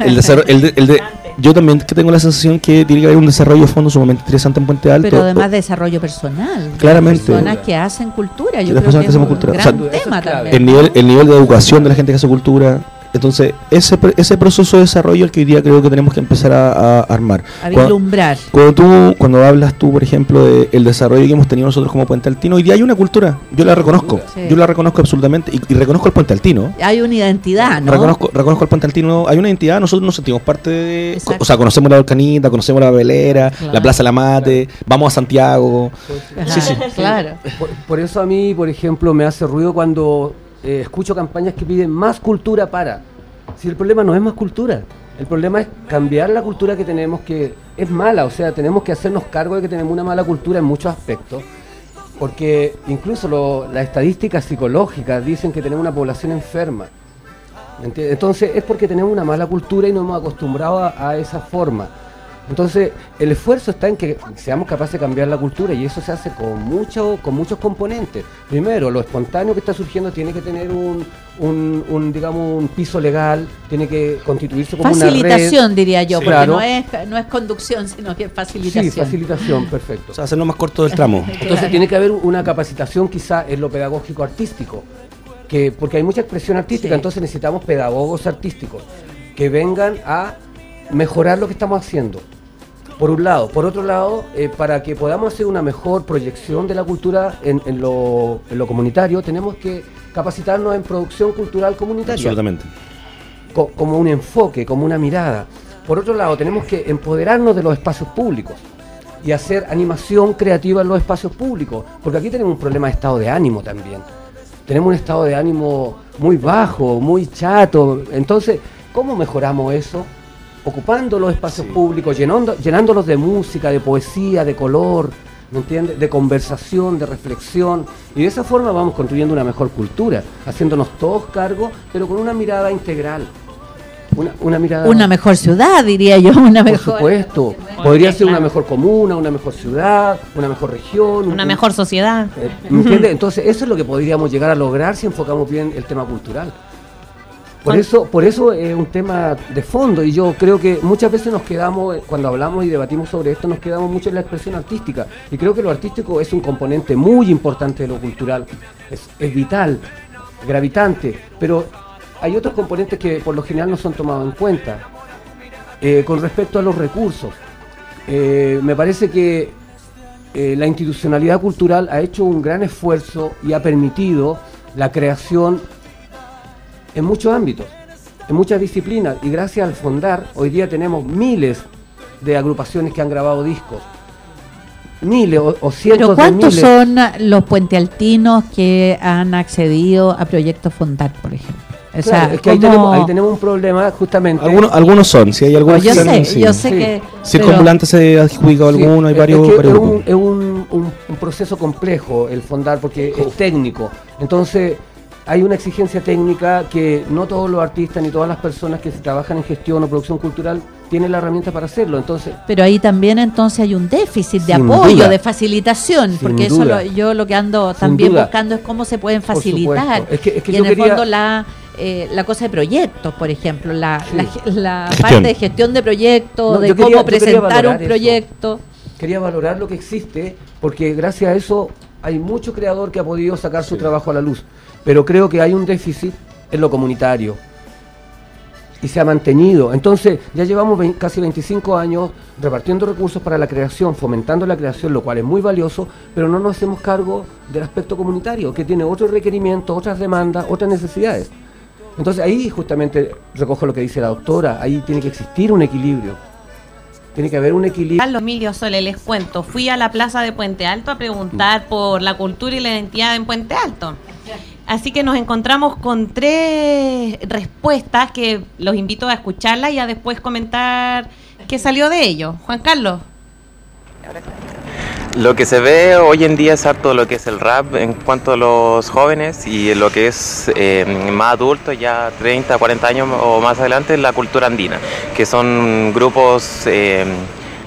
el desarrollo, el de- el de- yo también que tengo la sensación que tiene que haber un desarrollo de fondo sumamente interesante en Puente Alto. Pero además desarrollo personal. Claramente. Personas que hacen cultura. Yo Las creo personas que que es cultura. O gran sea, eso es tema clave. también. el nivel, el nivel de educación de la gente que hace cultura. Entonces, ese, ese proceso de desarrollo el que hoy día creo que tenemos que empezar a, a armar. A Cuando- vislumbrar. Cuando tú, cuando hablas tú, por ejemplo, del desarrollo que hemos tenido nosotros como Puente Altino, hoy día hay una cultura, yo la reconozco, Sí. yo la reconozco absolutamente y, y reconozco el Puente Altino. Hay una identidad, ¿no? Reconozco, reconozco el Puente Altino, hay una identidad, nosotros nos sentimos parte de... Exacto. O sea, conocemos la Volcanita, conocemos la Velera, Claro. la Plaza La Mate, vamos a Santiago. Sí, sí. Claro. Por, por eso a mí, por ejemplo, me hace ruido cuando eh, escucho campañas que piden más cultura para. Si el problema no es más cultura, el problema es cambiar la cultura que tenemos, que es mala, o sea, tenemos que hacernos cargo de que tenemos una mala cultura en muchos aspectos, porque incluso lo- las estadísticas psicológicas dicen que tenemos una población enferma. Entonces es porque tenemos una mala cultura y nos hemos acostumbrado a, a esa forma. Entonces el esfuerzo está en que seamos capaces de cambiar la cultura y eso se hace con, mucho, con muchos componentes. Primero, lo espontáneo que está surgiendo tiene que tener un, un, un, digamos, un piso legal, tiene que constituirse como una Facilitación, red. diría yo, Sí, porque claro. no, es, no es conducción, sino que es facilitación. Sí, facilitación, perfecto. O sea, hacernos más corto del tramo. Entonces tiene que haber una capacitación quizá en lo pedagógico artístico, que, porque hay mucha expresión artística, Sí. entonces necesitamos pedagogos artísticos que vengan a mejorar lo que estamos haciendo. Por un lado. Por otro lado, eh, para que podamos hacer una mejor proyección de la cultura en, en lo, en lo comunitario, tenemos que capacitarnos en producción cultural comunitaria Absolutamente. co- como un enfoque, como una mirada. Por otro lado, tenemos que empoderarnos de los espacios públicos y hacer animación creativa en los espacios públicos, porque aquí tenemos un problema de estado de ánimo también. Tenemos un estado de ánimo muy bajo, muy chato. Entonces, ¿cómo mejoramos eso? Ocupando los espacios públicos, llenando, llenándolos de música, de poesía, de color, ¿me entiendes? De conversación, de reflexión. Y de esa forma vamos construyendo una mejor cultura, haciéndonos todos cargo, pero con una mirada integral. Una, una mirada. Una mejor ciudad, diría yo, una Por mejor. supuesto. Bueno, Podría ser una mejor comuna, una mejor ciudad, una mejor región. Una un- mejor sociedad. eh, ¿Me entiendes? Entonces, eso es lo que podríamos llegar a lograr si enfocamos bien el tema cultural. Por eso, por eso es un tema de fondo y yo creo que muchas veces nos quedamos, eh, cuando hablamos y debatimos sobre esto, nos quedamos mucho en la expresión artística. Y creo que lo artístico es un componente muy importante de lo cultural, es, es vital, gravitante, pero hay otros componentes que por lo general no son tomados en cuenta. Eh, con respecto a los recursos, eh, me parece que eh, la institucionalidad cultural ha hecho un gran esfuerzo y ha permitido la creación en muchos ámbitos, en muchas disciplinas. Y gracias al Fondar, hoy día tenemos miles de agrupaciones que han grabado discos. Miles o, o cientos Pero ¿cuántos de miles. son los puentealtinos que han accedido a proyectos Fondar, por ejemplo? O sea, Claro, es que ahí ¿cómo- tenemos, ahí tenemos un problema justamente. Algunos, algunos son, si hay algunos yo que sé, sí. yo sé Sí. que... Si es pero- se ha adjudicado Sí, alguno, hay varios. es, que varios es, un, es un- un- un proceso complejo el fondar porque es técnico. Entonces hay una exigencia técnica que no todos los artistas ni todas las personas que se trabajan en gestión o producción cultural tienen la herramienta para hacerlo. Entonces Pero ahí también entonces hay un déficit de apoyo, duda. de facilitación, Sin porque eso lo- yo lo que ando también buscando es cómo se pueden facilitar. supuesto. Es que- es que y yo en el quería- fondo la, eh, la cosa de proyectos, por ejemplo, la, Sí. la, ge- la Gestión. parte de gestión de proyectos, No, de cómo quería- presentar un eso. proyecto. quería valorar lo que existe porque gracias a eso hay mucho creador que ha podido sacar su trabajo a la luz. Pero creo que hay un déficit en lo comunitario. y se ha mantenido. Entonces, ya llevamos casi 25 años repartiendo recursos para la creación, fomentando la creación, lo cual es muy valioso, pero no nos hacemos cargo del aspecto comunitario, que tiene otros requerimientos, otras demandas, otras necesidades. Entonces ahí justamente recojo lo que dice la doctora, ahí tiene que existir un equilibrio. Tiene que haber un equilibrio. Carlos Emilio Sole, les cuento, fui a la plaza de Puente Alto a preguntar por la cultura y la identidad en Puente Alto. Así que nos encontramos con tres respuestas que los invito a escucharlas y a después comentar qué salió de ello. Juan Carlos. Lo que se ve hoy en día es harto lo que es el rap en cuanto a los jóvenes y lo que es eh, más adulto, ya 30, 40 años o más adelante, la cultura andina, que son grupos eh,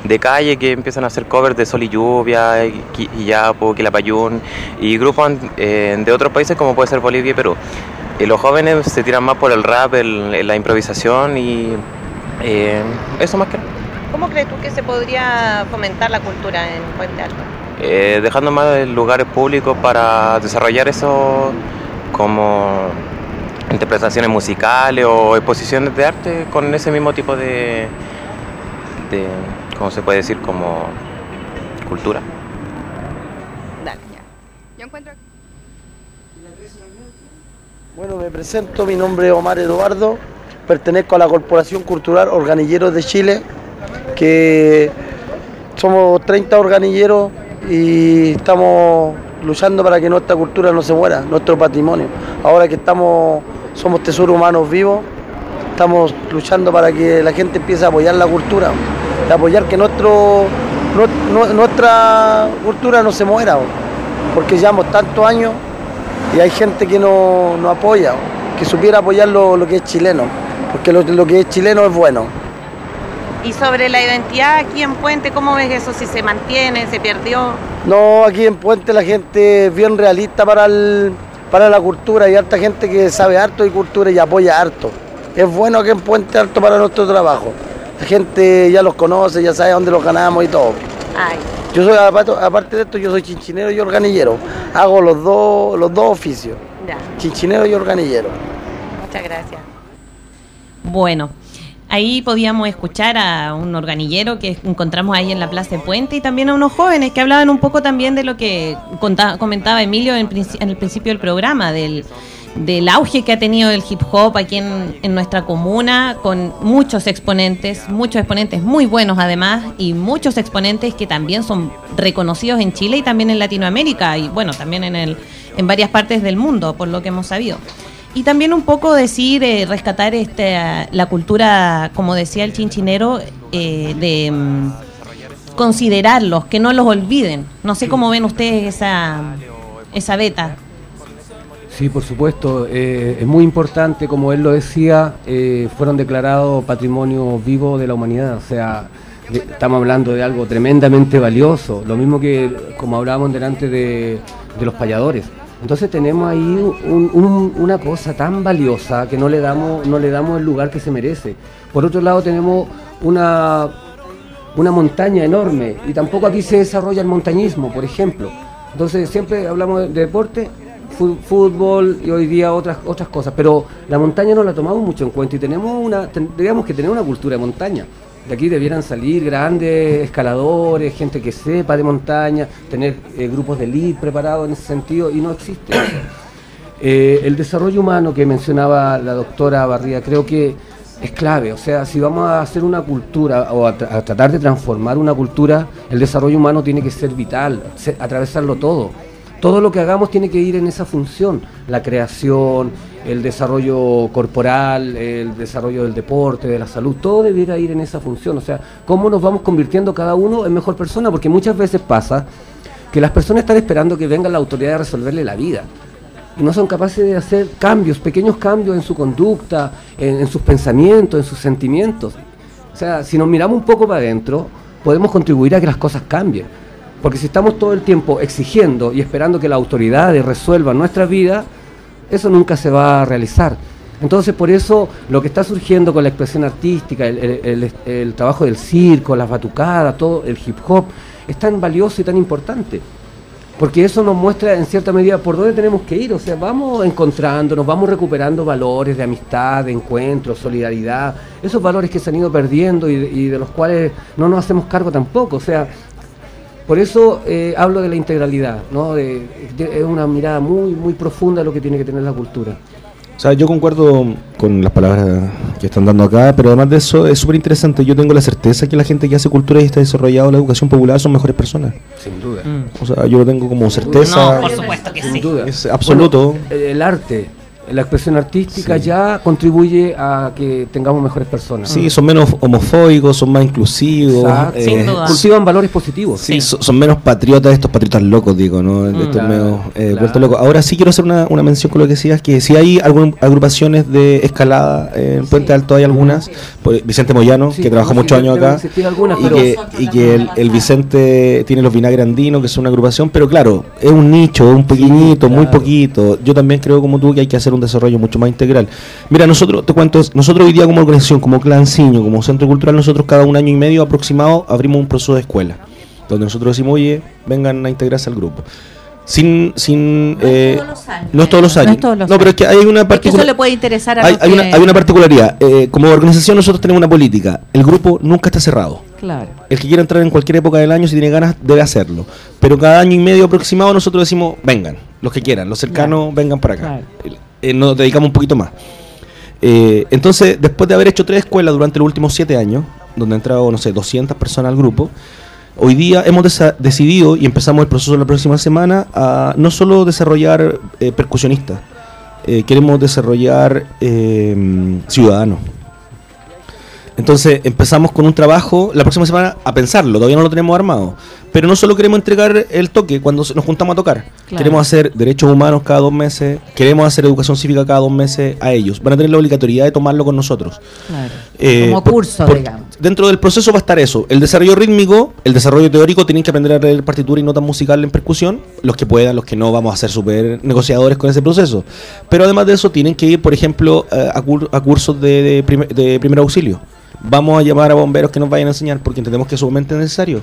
de calle que empiezan a hacer covers de Sol y Lluvia, Quillapo, Quilapayún y grupos eh, de otros países como puede ser Bolivia y Perú. Y los jóvenes se tiran más por el rap, la improvisación y eh, eso más que ¿Cómo crees tú que se podría fomentar la cultura en Puente Alto? Eh, dejando más lugares públicos para desarrollar eso como interpretaciones musicales o exposiciones de arte con ese mismo tipo de, de ¿cómo se puede decir? Como cultura. Dale, ya. Yo encuentro... Bueno, me presento, mi nombre es Omar Eduardo, pertenezco a la Corporación Cultural Organilleros de Chile, que somos 30 organilleros y estamos luchando para que nuestra cultura no se muera, nuestro patrimonio. Ahora que estamos, somos tesoros humanos vivos, estamos luchando para que la gente empiece a apoyar la cultura apoyar que nuestro, nuestra cultura no se muera, porque llevamos tantos años y hay gente que no, no apoya, que supiera apoyar lo, que es chileno, porque lo, que es chileno es bueno. Y sobre la identidad aquí en Puente, ¿cómo ves eso? Si se mantiene, se perdió. No, aquí en Puente la gente es bien realista para, el, para la cultura. Hay harta gente que sabe harto de cultura y apoya harto. Es bueno aquí en Puente Alto para nuestro trabajo. La gente ya los conoce, ya sabe dónde los ganamos y todo. Yo soy, aparte de esto, yo soy chinchinero y organillero. Hago los dos, los dos oficios. Chinchinero y organillero. Muchas gracias. Bueno, ahí podíamos escuchar a un organillero que encontramos ahí en la Plaza de Puente y también a unos jóvenes que hablaban un poco también de lo que comentaba Emilio en el principio del programa, del del auge que ha tenido el hip hop aquí en, nuestra comuna, con muchos exponentes, muchos exponentes muy buenos además, y muchos exponentes que también son reconocidos en Chile y también en Latinoamérica, y bueno, también en, el, en varias partes del mundo, por lo que hemos sabido. Y también un poco decir, eh, rescatar este, la cultura, como decía el chinchinero, eh, de mm, considerarlos, que no los olviden. No sé cómo ven ustedes esa, esa beta. Sí, por supuesto. Eh, es muy importante, como él lo decía, eh, fueron declarados patrimonio vivo de la humanidad. O sea, estamos hablando de algo tremendamente valioso. Lo mismo que como hablábamos delante de, los payadores. Entonces tenemos ahí una cosa tan valiosa que no le damos no le damos el lugar que se merece. Por otro lado tenemos una una montaña enorme y tampoco aquí se desarrolla el montañismo, por ejemplo. Entonces siempre hablamos de deporte fútbol y hoy día otras otras cosas, pero la montaña no la tomamos mucho en cuenta y tenemos una tendríamos que tener una cultura de montaña. De aquí debieran salir grandes escaladores, gente que sepa de montaña, tener eh, grupos de elite preparados en ese sentido y no existe. Eh, el desarrollo humano que mencionaba la doctora Barría creo que es clave, o sea, si vamos a hacer una cultura o a, a tratar de transformar una cultura, el desarrollo humano tiene que ser vital, atravesarlo todo todo lo que hagamos tiene que ir en esa función, la creación, el desarrollo corporal, el desarrollo del deporte, de la salud, todo debiera ir en esa función, o sea, cómo nos vamos convirtiendo cada uno en mejor persona, porque muchas veces pasa que las personas están esperando que venga la autoridad a resolverle la vida y no son capaces de hacer cambios, pequeños cambios en su conducta, en, en sus pensamientos, en sus sentimientos. O sea, si nos miramos un poco para adentro, podemos contribuir a que las cosas cambien. Porque si estamos todo el tiempo exigiendo y esperando que las autoridades resuelvan nuestra vida, eso nunca se va a realizar. Entonces, por eso lo que está surgiendo con la expresión artística, el, trabajo del circo, las batucadas, todo el hip hop, es tan valioso y tan importante. porque eso nos muestra en cierta medida por dónde tenemos que ir, o sea, vamos encontrándonos, vamos recuperando valores de amistad, de encuentro, solidaridad, esos valores que se han ido perdiendo y, y de los cuales no nos hacemos cargo tampoco, o sea, por eso eh, hablo de la integralidad, ¿no? De- de- es una mirada muy, muy profunda de lo que tiene que tener la cultura. O sea, yo concuerdo con las palabras que están dando acá, pero además de eso es súper interesante. Yo tengo la certeza que la gente que hace cultura y está desarrollado la educación popular son mejores personas. Sin duda. O sea, yo lo tengo como certeza. No, por supuesto que Sin sí. duda. Es absoluto. Bueno, el arte, la expresión artística ya contribuye a que tengamos mejores personas. Sí, son menos homofóbicos, son más inclusivos. Exacto. eh, Sin duda. Cultivan valores positivos. Sí, so- son menos patriotas estos patriotas locos, digo, ¿no? De estos Claro, medios, eh, claro. locos. Ahora sí quiero hacer una, una mención con lo que decías, que si hay algún, agrupaciones de escalada eh, en Puente Alto, hay algunas. Por Vicente Moyano, Sí, que trabajó sí, muchos años acá. algunas, y pero- que, y que el, el Vicente tiene los vinagre andinos, que es una agrupación, pero claro, es un nicho, un pequeñito, muy claro. poquito. Yo también creo como tú que hay que hacer un desarrollo mucho más integral. Mira, nosotros, te cuento, nosotros hoy día como organización, como Clanciño, como centro cultural, nosotros cada un año y medio aproximado abrimos un proceso de escuela, donde nosotros decimos, oye, vengan a integrarse al grupo. Sin, sin, No eh, todos los años. no es todos los No es años. todos los No, pero es años. que hay una que eso particular- le puede interesar a hay, hay una, hay una particularidad. Eh, como organización nosotros tenemos una política. El grupo nunca está cerrado. Claro. El que quiera entrar en cualquier época del año, si tiene ganas, debe hacerlo. Pero cada año y medio aproximado nosotros decimos, vengan, los que quieran, los cercanos, vengan para acá. Claro. Eh, nos dedicamos un poquito más. Eh, entonces, después de haber hecho tres escuelas durante los últimos siete años, donde han entrado, no sé, 200 personas al grupo, hoy día hemos decidido y empezamos el proceso la próxima semana a no solo desarrollar eh, percusionistas, queremos desarrollar eh, ciudadanos. Entonces empezamos con un trabajo la próxima semana a pensarlo, todavía no lo tenemos armado. Pero no solo queremos entregar el toque cuando nos juntamos a tocar, Claro. queremos hacer derechos humanos cada dos meses, queremos hacer educación cívica cada dos meses a ellos. Van a tener la obligatoriedad de tomarlo con nosotros. Claro. Eh, Como por- curso, por- digamos. Dentro del proceso va a estar eso, el desarrollo rítmico, el desarrollo teórico, tienen que aprender a leer partitura y notas musicales en percusión, los que puedan, los que no, vamos a ser súper negociadores con ese proceso. Pero además de eso, tienen que ir, por ejemplo, a, cur- a cursos de, de primer auxilio. Vamos a llamar a bomberos que nos vayan a enseñar porque entendemos que es sumamente necesario.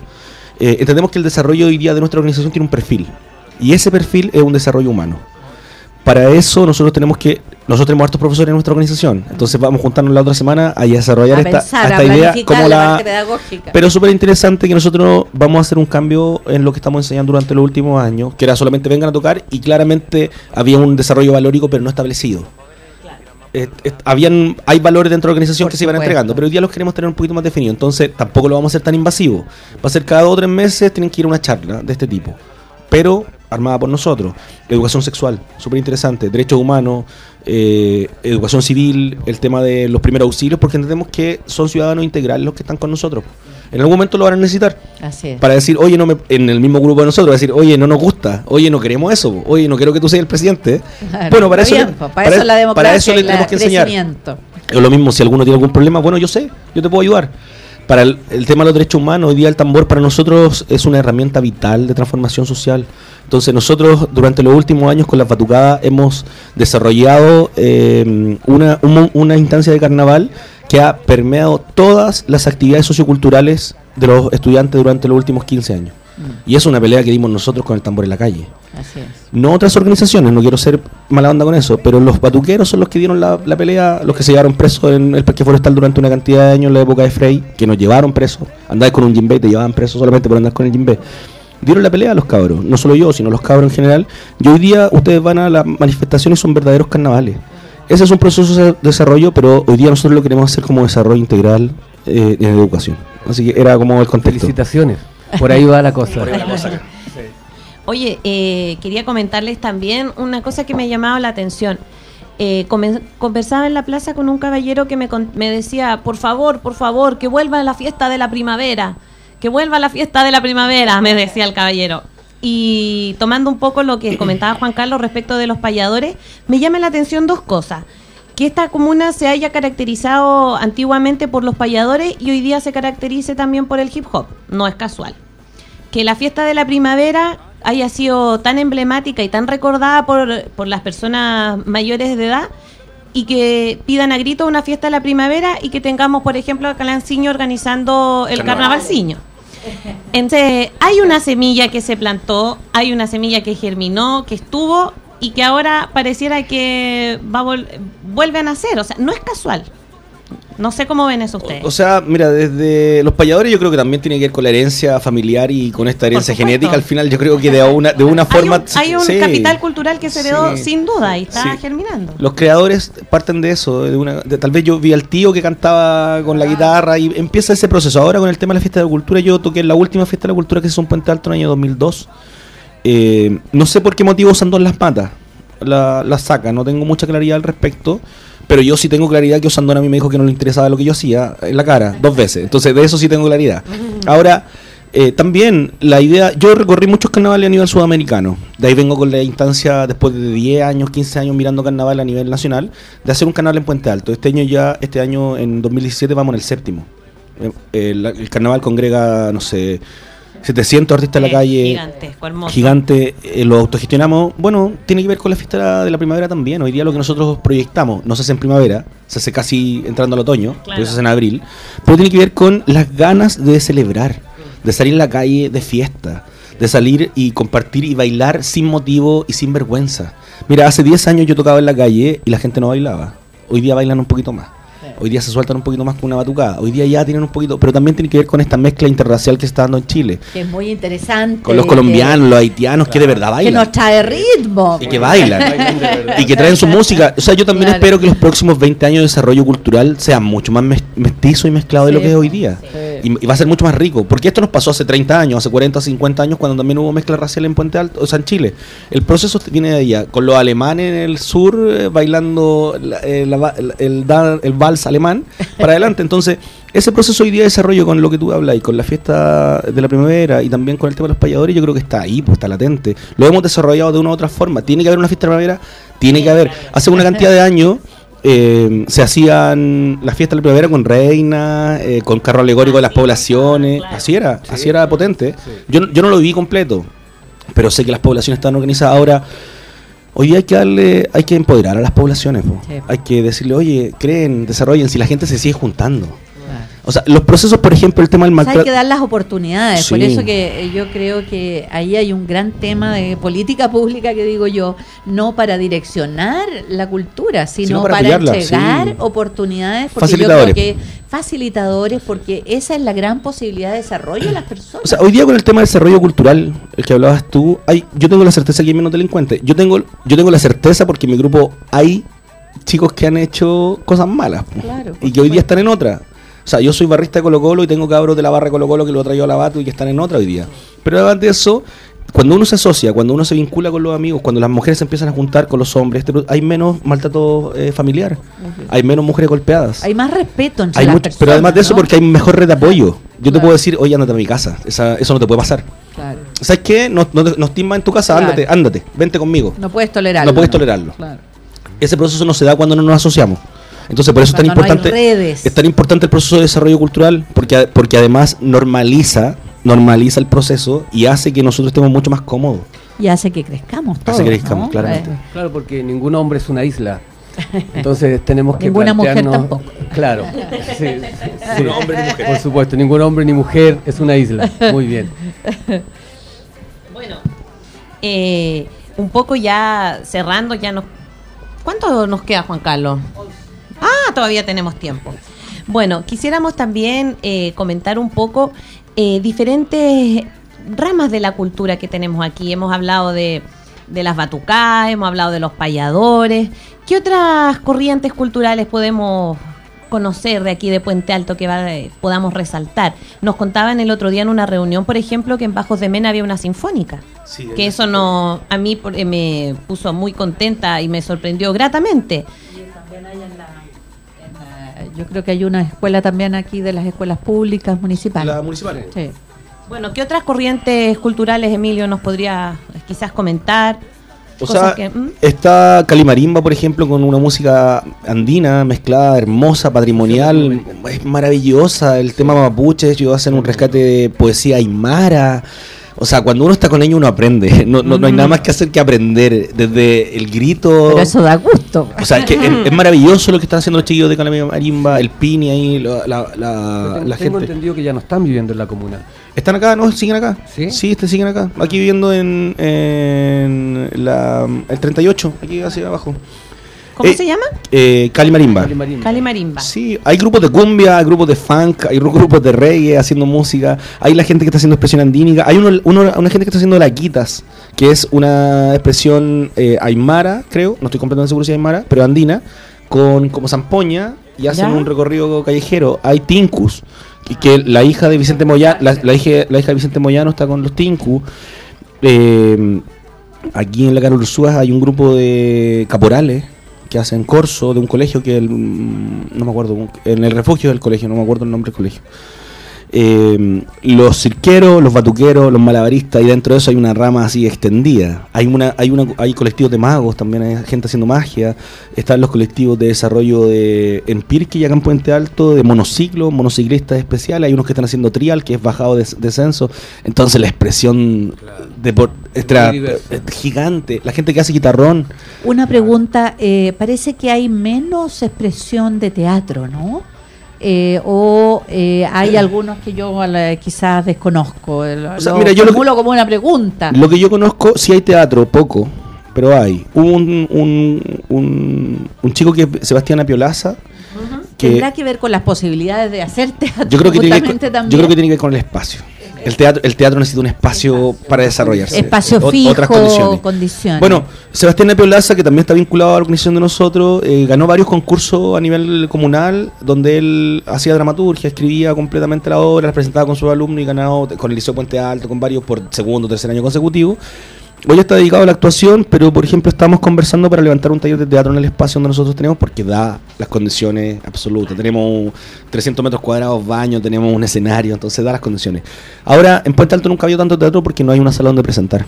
Eh, entendemos que el desarrollo hoy día de nuestra organización tiene un perfil. Y ese perfil es un desarrollo humano. Para eso nosotros tenemos que, nosotros tenemos hartos profesores en nuestra organización, entonces vamos a juntarnos la otra semana a desarrollar A esta, pensar, esta a idea como la la, parte pedagógica. pero súper interesante que nosotros vamos a hacer un cambio en lo que estamos enseñando durante los últimos años, que era solamente vengan a tocar y claramente había un desarrollo valórico pero no establecido. Eh, eh, habían hay valores dentro de la organización Por que se iban supuesto. entregando, pero hoy día los queremos tener un poquito más definidos. Entonces tampoco lo vamos a hacer tan invasivo. Va a ser cada dos o tres meses tienen que ir a una charla de este tipo, pero armada por nosotros. Educación sexual, súper interesante. Derechos humanos, eh, educación civil, el tema de los primeros auxilios, porque entendemos que son ciudadanos integrales los que están con nosotros. En algún momento lo van a necesitar Así es. para decir, oye, no me, en el mismo grupo de nosotros, decir, oye, no nos gusta, oye, no queremos eso, oye, no quiero que tú seas el presidente. Claro, bueno, para eso, bien, le- para, eso la para democracia eso le la tenemos que enseñar. Es lo mismo, si alguno tiene algún problema, bueno, yo sé, yo te puedo ayudar. Para el, el tema de los derechos humanos, hoy día el tambor para nosotros es una herramienta vital de transformación social. Entonces nosotros durante los últimos años con las batucadas hemos desarrollado eh, una, un una instancia de carnaval que ha permeado todas las actividades socioculturales de los estudiantes durante los últimos 15 años. Y es una pelea que dimos nosotros con el tambor en la calle. Así es. No otras organizaciones, no quiero ser mala onda con eso, pero los batuqueros son los que dieron la, la pelea, los que se llevaron presos en el Parque Forestal durante una cantidad de años en la época de Frey, que nos llevaron presos. Andabas con un djembe y te llevaban preso solamente por andar con el djembe. Dieron la pelea a los cabros, no solo yo, sino los cabros en general. Y hoy día ustedes van a las manifestaciones y son verdaderos carnavales. Ese es un proceso de desarrollo, pero hoy día nosotros lo queremos hacer como desarrollo integral eh, en educación. Así que era como el contexto. Felicitaciones. Por ahí va la cosa. Oye, eh, quería comentarles también una cosa que me ha llamado la atención. Eh, conversaba en la plaza con un caballero que me, me decía, por favor, por favor, que vuelva la fiesta de la primavera, que vuelva la fiesta de la primavera, me decía el caballero. Y tomando un poco lo que comentaba Juan Carlos respecto de los payadores, me llama la atención dos cosas. Que esta comuna se haya caracterizado antiguamente por los payadores y hoy día se caracterice también por el hip hop. No es casual que la fiesta de la primavera haya sido tan emblemática y tan recordada por, por las personas mayores de edad y que pidan a grito una fiesta de la primavera y que tengamos, por ejemplo, a Calanciño organizando el Carnaval. carnavalciño. Entonces, hay una semilla que se plantó, hay una semilla que germinó, que estuvo y que ahora pareciera que va a vuelve a nacer. O sea, no es casual. No sé cómo ven eso ustedes. O sea, mira, desde los payadores yo creo que también tiene que ver con la herencia familiar y con esta herencia genética. Al final yo creo que de una, de una forma... hay un, hay un sí. capital cultural que se heredó Sí. sin duda y está Sí. germinando. Los creadores parten de eso, de una, de- tal vez yo vi al tío que cantaba con la guitarra y empieza ese proceso. Ahora con el tema de la fiesta de la cultura, yo toqué la última fiesta de la cultura que se hizo en Puente Alto en el año 2002. Eh, no sé por qué motivo Osandón las mata, la, las saca, no tengo mucha claridad al respecto. Pero yo sí tengo claridad que Osandón a mí me dijo que no le interesaba lo que yo hacía en la cara, dos veces. Entonces de eso sí tengo claridad. Ahora, eh, también la idea, yo recorrí muchos carnavales a nivel sudamericano. De ahí vengo con la instancia, después de 10 años, 15 años mirando carnaval a nivel nacional, de hacer un carnaval en Puente Alto. Este año ya, este año en 2017 vamos en el séptimo. Eh, El, el carnaval congrega, no sé, 700 artistas en la calle. Gigantesco, hermoso. Gigante, eh, lo autogestionamos. Bueno, tiene que ver con la fiesta de la primavera también. Hoy día lo que nosotros proyectamos no se hace en primavera, se hace casi entrando al otoño, Claro. pero se hace en abril. Pero tiene que ver con las ganas de celebrar, de salir a la calle de fiesta, de salir y compartir y bailar sin motivo y sin vergüenza. Mira, hace 10 años yo tocaba en la calle y la gente no bailaba. Hoy día bailan un poquito más. Hoy día se sueltan un poquito más con una batucada. Hoy día ya tienen un poquito, pero también tiene que ver con esta mezcla interracial que se está dando en Chile. Que es muy interesante. Con los que- colombianos, los haitianos, que de verdad Que bailan. nos trae ritmo. Y que bailan. y que traen su música. O sea, yo también Claro. espero que los próximos 20 años de desarrollo cultural sean mucho más mes- mestizo y mezclado de lo Sí, que es hoy día. Y, va a ser mucho más rico. Porque esto nos pasó hace 30 años, hace 40, 50 años, cuando también hubo mezcla racial en Puente Alto, o sea, en Chile. El proceso viene de allá, con los alemanes en el sur eh, bailando la- eh, la el, el el vals alemán para adelante. Entonces, ese proceso hoy día de desarrollo con lo que tú hablas y con la fiesta de la primavera y también con el tema de los payadores, yo creo que está ahí, pues está latente. Lo hemos desarrollado de una u otra forma. Tiene que haber una fiesta de primavera, tiene que haber. Hace una cantidad de años eh, se hacían las fiestas de la primavera con reina, eh, con carro alegórico de las poblaciones. Así era, así era potente. Yo, no- yo no lo vi completo, pero sé que las poblaciones están organizadas ahora. Hoy día hay que darle, hay que empoderar a las poblaciones, po. Sí. hay que decirle, oye, creen, desarrollen, si la gente se sigue juntando. O sea, los procesos, por ejemplo, el tema del O sea, hay maltrato. que dar las oportunidades. Por eso que eh, yo creo que ahí hay un gran tema de política pública que digo yo, no para direccionar la cultura, sino, Sino para para, entregar sí. oportunidades, porque Facilitadores. yo creo que facilitadores, porque esa es la gran posibilidad de desarrollo de las personas. O sea, hoy día con el tema del desarrollo cultural, el que hablabas tú, hay, yo tengo la certeza que hay menos delincuentes. Yo tengo, yo tengo la certeza porque en mi grupo hay chicos que han hecho cosas malas Claro, y que hoy día están en otra. O sea, yo soy barrista de Colo Colo y tengo cabros de la barra de Colo Colo que lo traído a la Bato y que están en otra hoy día. Pero además de eso, cuando uno se asocia, cuando uno se vincula con los amigos, cuando las mujeres se empiezan a juntar con los hombres, este hay menos maltrato eh, familiar, hay menos mujeres golpeadas. hay más respeto entre Hay las mucho- personas. pero además de eso, ¿no? porque hay mejor red de apoyo. Yo te puedo decir, oye, ándate a mi casa. Esa- eso no te puede pasar. Claro. ¿Sabes qué? No, no, no estima en tu casa, Claro. ándate, ándate, vente conmigo. No puedes tolerarlo. No puedes tolerarlo. Claro. Ese proceso no se da cuando no nos asociamos. Entonces, por eso es tan no importante. redes. Es tan importante el proceso de desarrollo cultural, porque, porque además normaliza, normaliza el proceso y hace que nosotros estemos mucho más cómodos. Y hace que crezcamos todos. Hace que crezcamos, ¿no? claramente. Eh, Claro, porque ningún hombre es una isla. Entonces tenemos que Ninguna mujer tampoco. Claro. Sí, sí. Por supuesto, ningún hombre ni mujer es una isla. Muy bien. Bueno, eh, un poco ya cerrando, ya nos... ¿Cuánto nos queda, Juan Carlos? Todavía tenemos tiempo. Bueno, quisiéramos también eh, comentar un poco eh, diferentes ramas de la cultura que tenemos aquí. Hemos hablado de, de las batucás, hemos hablado de los payadores. ¿Qué otras corrientes culturales podemos conocer de aquí de Puente Alto que va- eh, podamos resaltar? Nos contaban el otro día en una reunión, por ejemplo, que en Bajos de Mena había una sinfónica. que eso no a mí por- eh, me puso muy contenta y me sorprendió gratamente. eh, Yo creo que hay una escuela también aquí de las escuelas públicas municipales. La municipal. Sí. Bueno, ¿qué otras corrientes culturales, Emilio, nos podría eh, quizás comentar? O sea, que, está Calimarimba, por ejemplo, con una música andina, mezclada, hermosa, patrimonial, es maravillosa. El tema mapuche, ellos hacen un rescate de poesía aymara, O sea, cuando uno está con ellos uno aprende. No, no, no hay nada más que hacer que aprender. Desde el grito. Pero eso da gusto. O sea, es, que es, es maravilloso lo que están haciendo los chiquillos de Calamia Marimba, el Pini ahí, la, la, la, Tengo la gente. entendido que ya no están viviendo en la comuna. ¿Están acá? ¿No? ¿Siguen acá? ¿Sí? Sí, este, siguen acá. Aquí viviendo en, en la, el 38, aquí hacia abajo. ¿Cómo Eh, se llama? Eh, Cali Marimba. Cali Marimba. Cali Marimba. Sí, hay grupos de cumbia, hay grupos de funk, hay gru- grupos de reggae haciendo música, hay la gente que está haciendo expresión andínica, hay uno, uno- una gente que está haciendo laquitas, que es una expresión eh, aymara, creo, no estoy completamente seguro si es aymara, pero andina, con como zampoña y hacen ¿Ya? un recorrido callejero. Hay tincus, y que la hija de Vicente Moyano, la, la hija, la hija de Vicente Moyano está con los tincus. Eh, aquí en la Carol Ursúa hay un grupo de caporales que hacen corso de un colegio que el, mm, no me acuerdo en el refugio del colegio no me acuerdo el nombre del colegio Eh, los cirqueros los batuqueros los malabaristas y dentro de eso hay una rama así extendida. Hay una hay una hay colectivos de magos también hay gente haciendo magia. Están los colectivos de desarrollo de en Pirque y acá en Puente Alto de monociclo monociclistas especiales. Hay unos que están haciendo trial que es bajado de descenso. Entonces la expresión de por- extra- es gigante. La gente que hace guitarrón. Una pregunta, eh, parece que hay menos expresión de teatro, ¿no? Eh, o eh, hay algunos que yo eh, quizás desconozco. eh, Lo, O sea, mira, yo lo que- formulo como una pregunta. Lo que yo conozco, sí hay teatro, poco, pero hay. Hubo un, un, un, un chico que es Sebastián Apiolaza, que Tendrá que ver con las posibilidades de hacer teatro. yo creo que, tiene que, yo creo que tiene que ver con el espacio. El teatro, el teatro necesita un espacio para desarrollarse. Espacio fijo, otras condiciones. condiciones. Bueno, Sebastián Apiolaza, que también está vinculado a la organización de nosotros, eh, ganó varios concursos a nivel comunal, donde él hacía dramaturgia, escribía completamente la obra, las presentaba con sus alumnos y ganado con el Liceo Puente Alto, con varios por segundo o tercer año consecutivo. Hoy está dedicado a la actuación, pero por ejemplo estamos conversando para levantar un taller de teatro en el espacio donde nosotros tenemos, porque da las condiciones absolutas. Tenemos 300 metros cuadrados, baño, tenemos un escenario, entonces da las condiciones. Ahora, en Puente Alto nunca había tanto teatro porque no hay una sala donde presentar.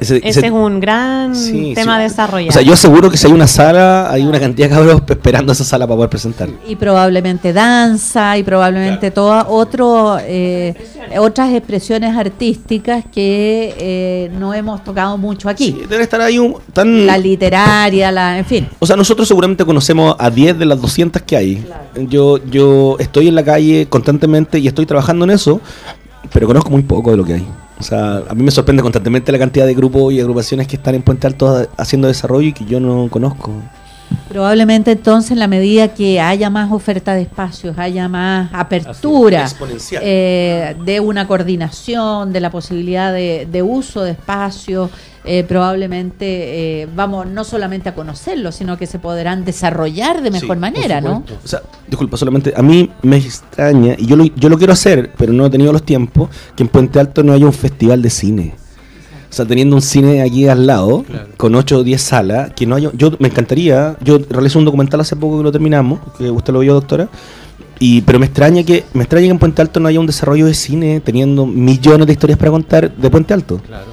Ese, Ese ese- es un gran Sí, tema sí. a desarrollar. o sea, yo aseguro que si hay una sala, hay una cantidad de cabros esperando esa sala para poder presentar. y probablemente danza y probablemente todas otro, eh, otras expresiones artísticas que eh, no hemos tocado mucho aquí. Sí, debe estar ahí un, tan... La literaria, la, en fin. O sea, nosotros seguramente conocemos a 10 de las 200 que hay. Yo, yo estoy en la calle constantemente y estoy trabajando en eso, pero conozco muy poco de lo que hay. O sea, a mí me sorprende constantemente la cantidad de grupos y agrupaciones que están en Puente Alto haciendo desarrollo y que yo no conozco. Probablemente entonces en la medida que haya más oferta de espacios, haya más apertura eh, de una coordinación, de la posibilidad de, de uso de espacios, eh, probablemente eh, vamos no solamente a conocerlos, sino que se podrán desarrollar de mejor Sí, manera, ¿no? O sea, disculpa, solamente a mí me extraña, y yo lo, yo lo quiero hacer, pero no he tenido los tiempos, que en Puente Alto no haya un festival de cine. O sea, teniendo un cine aquí al lado, con 8 o 10 salas, que no haya... Yo me encantaría, yo realicé un documental hace poco que lo terminamos, que usted lo vio, doctora, y pero me extraña que me extraña que en Puente Alto no haya un desarrollo de cine teniendo millones de historias para contar de Puente Alto. Claro.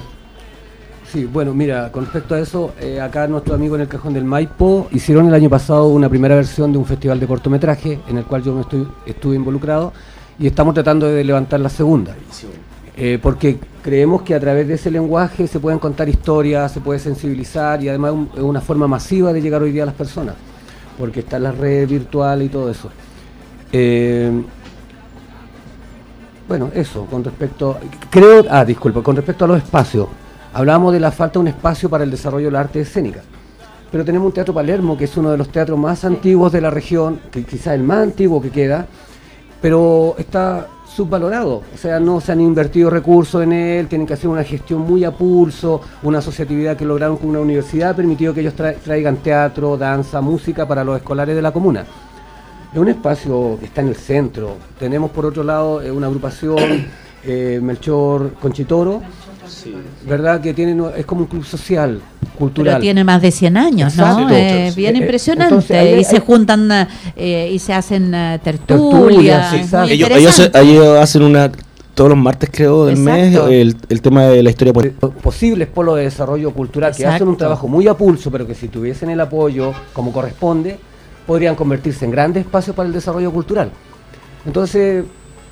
Sí, bueno, mira, con respecto a eso, eh, acá nuestro amigo en el Cajón del Maipo hicieron el año pasado una primera versión de un festival de cortometraje en el cual yo me estoy, estuve involucrado y estamos tratando de levantar la segunda. Eh, porque creemos que a través de ese lenguaje se pueden contar historias, se puede sensibilizar y además un- es una forma masiva de llegar hoy día a las personas, porque está las redes virtuales y todo eso. Eh, bueno, eso, con respecto, creo, ah, disculpa, con respecto a los espacios, hablábamos de la falta de un espacio para el desarrollo de la arte escénica, pero tenemos un teatro Palermo, que es uno de los teatros más antiguos de la región, que quizá el más antiguo que queda, pero está subvalorado, o sea, no se han invertido recursos en él, tienen que hacer una gestión muy a pulso, una asociatividad que lograron con una universidad ha permitido que ellos tra- traigan teatro, danza, música para los escolares de la comuna. Es un espacio que está en el centro. Tenemos por otro lado eh, una agrupación, eh, Melchor Conchitoro, ¿verdad? Que tiene, no- es como un club social, cultural. Pero tiene más de 100 años, ¿no? Exacto. Eh, bien Eh, eh, impresionante. entonces, ahí y se hay- juntan eh, y se hacen eh, Tertulias, tertulias. sí, exacto. Ellos, ellos, ellos hacen una todos los martes creo del mes Exacto. el, el tema de la historia pues, posibles polos de desarrollo cultural que hacen un Exacto. trabajo muy a pulso, pero que si tuviesen el apoyo como corresponde, podrían convertirse en grandes espacios para el desarrollo cultural. Entonces,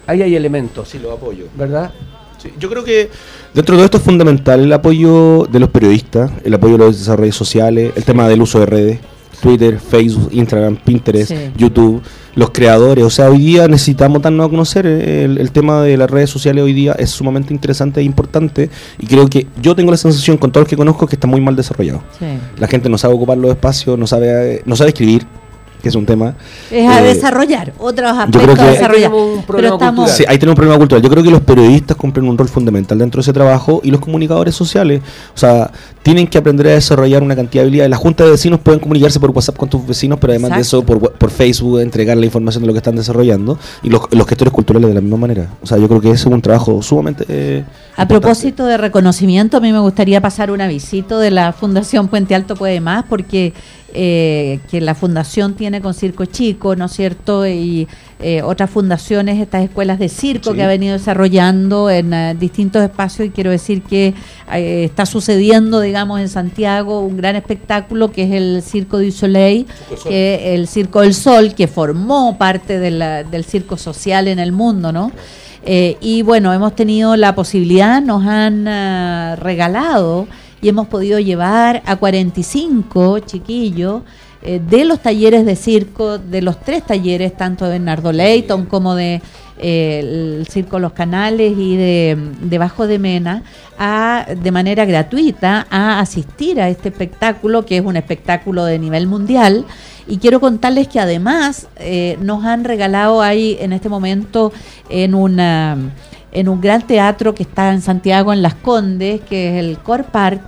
ahí hay elementos, sí lo apoyo ¿verdad? Yo creo que dentro de todo esto es fundamental el apoyo de los periodistas, el apoyo de los desarrollos sociales, el tema del uso de redes, Twitter, Facebook, Instagram, Pinterest, Sí. YouTube, los creadores. O sea, hoy día necesitamos darnos a conocer. eh, El, el tema de las redes sociales hoy día es sumamente interesante e importante. Y creo que yo tengo la sensación con todos los que conozco que está muy mal desarrollado. Sí. La gente no sabe ocupar los espacios, no sabe, no sabe escribir, que es un tema. Es a Eh, desarrollar otros creo aspectos que- a Ahí desarrollar. tenemos un Pero problema estamos. cultural. Sí, ahí tenemos un problema cultural. Yo creo que los periodistas cumplen un rol fundamental dentro de ese trabajo y los comunicadores sociales, o sea, tienen que aprender a desarrollar una cantidad de habilidades. La junta de vecinos pueden comunicarse por WhatsApp con tus vecinos, pero además de eso, por, por Facebook, entregar la información de lo que están desarrollando y los, los gestores culturales de la misma manera. O sea, yo creo que ese es un trabajo sumamente. eh, A importante. propósito de reconocimiento, a mí me gustaría pasar un avisito de la Fundación Puente Alto Puede Más, porque eh, que la fundación tiene con Circo Chico, ¿no es cierto? Y eh, otras fundaciones, estas escuelas de circo Sí. que ha venido desarrollando en eh, distintos espacios. Y quiero decir que eh, está sucediendo, digamos, en Santiago un gran espectáculo que es el Circo du Soleil, que el Circo del Sol, que formó parte de la- del circo social en el mundo, ¿no? Eh, y bueno, hemos tenido la posibilidad, nos han regalado y hemos podido llevar a 45 chiquillos eh, de los talleres de circo, de los tres talleres, tanto de Bernardo Leighton como de eh, el Circo Los Canales y de, de Bajo de Mena, a, de manera gratuita a asistir a este espectáculo, que es un espectáculo de nivel mundial. Y quiero contarles que además eh, nos han regalado ahí en este momento en una en un gran teatro que está en Santiago, en Las Condes, que es el Corpart,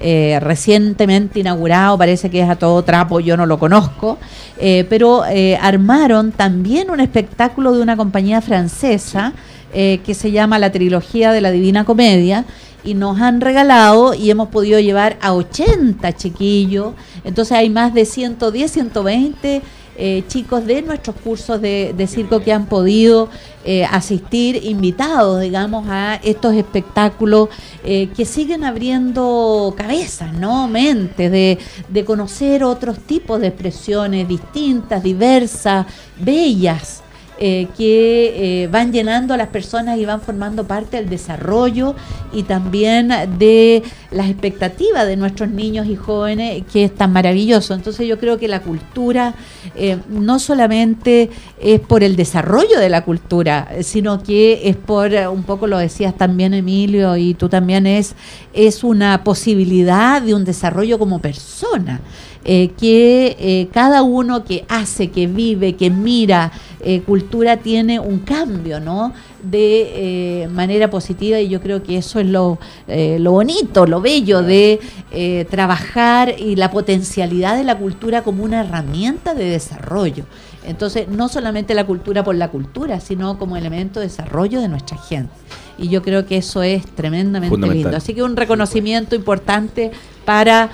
eh, recientemente inaugurado, parece que es a todo trapo, yo no lo conozco, eh, pero eh, armaron también un espectáculo de una compañía francesa eh, que se llama La Trilogía de la Divina Comedia y nos han regalado y hemos podido llevar a 80 chiquillos, entonces hay más de 110, 120 eh, chicos de nuestros cursos de, circo que han podido eh, asistir, invitados, digamos, a estos espectáculos eh, que siguen abriendo cabezas, ¿no? Mentes, de, de conocer otros tipos de expresiones distintas, diversas, bellas. Eh, que eh, van llenando a las personas y van formando parte del desarrollo y también de las expectativas de nuestros niños y jóvenes, que es tan maravilloso. Entonces yo creo que la cultura eh, no solamente es por el desarrollo de la cultura, sino que es por, eh, un poco lo decías también Emilio y tú también, es, es una posibilidad de un desarrollo como persona. Eh, que eh, cada uno que hace, que vive, que mira eh, cultura tiene un cambio, ¿no? De manera positiva y yo creo que eso es lo, lo bonito, lo bello de trabajar y la potencialidad de la cultura como una herramienta de desarrollo. Entonces, no solamente la cultura por la cultura, sino como elemento de desarrollo de nuestra gente. Y yo creo que eso es tremendamente lindo. Así que un reconocimiento importante para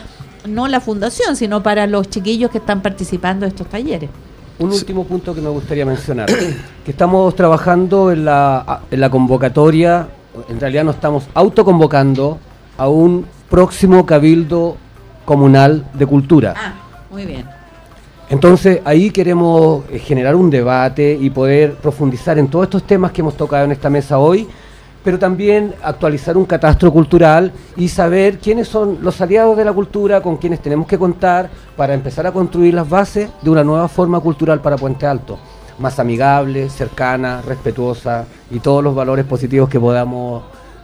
no la fundación, sino para los chiquillos que están participando de estos talleres. Un último punto que me gustaría mencionar, que estamos trabajando en la, en la convocatoria, en realidad nos estamos autoconvocando a un próximo cabildo comunal de cultura. Ah, muy bien. Entonces ahí queremos eh, generar un debate y poder profundizar en todos estos temas que hemos tocado en esta mesa hoy, pero también actualizar un catastro cultural y saber quiénes son los aliados de la cultura con quienes tenemos que contar para empezar a construir las bases de una nueva forma cultural para Puente Alto, más amigable, cercana, respetuosa y todos los valores positivos que podamos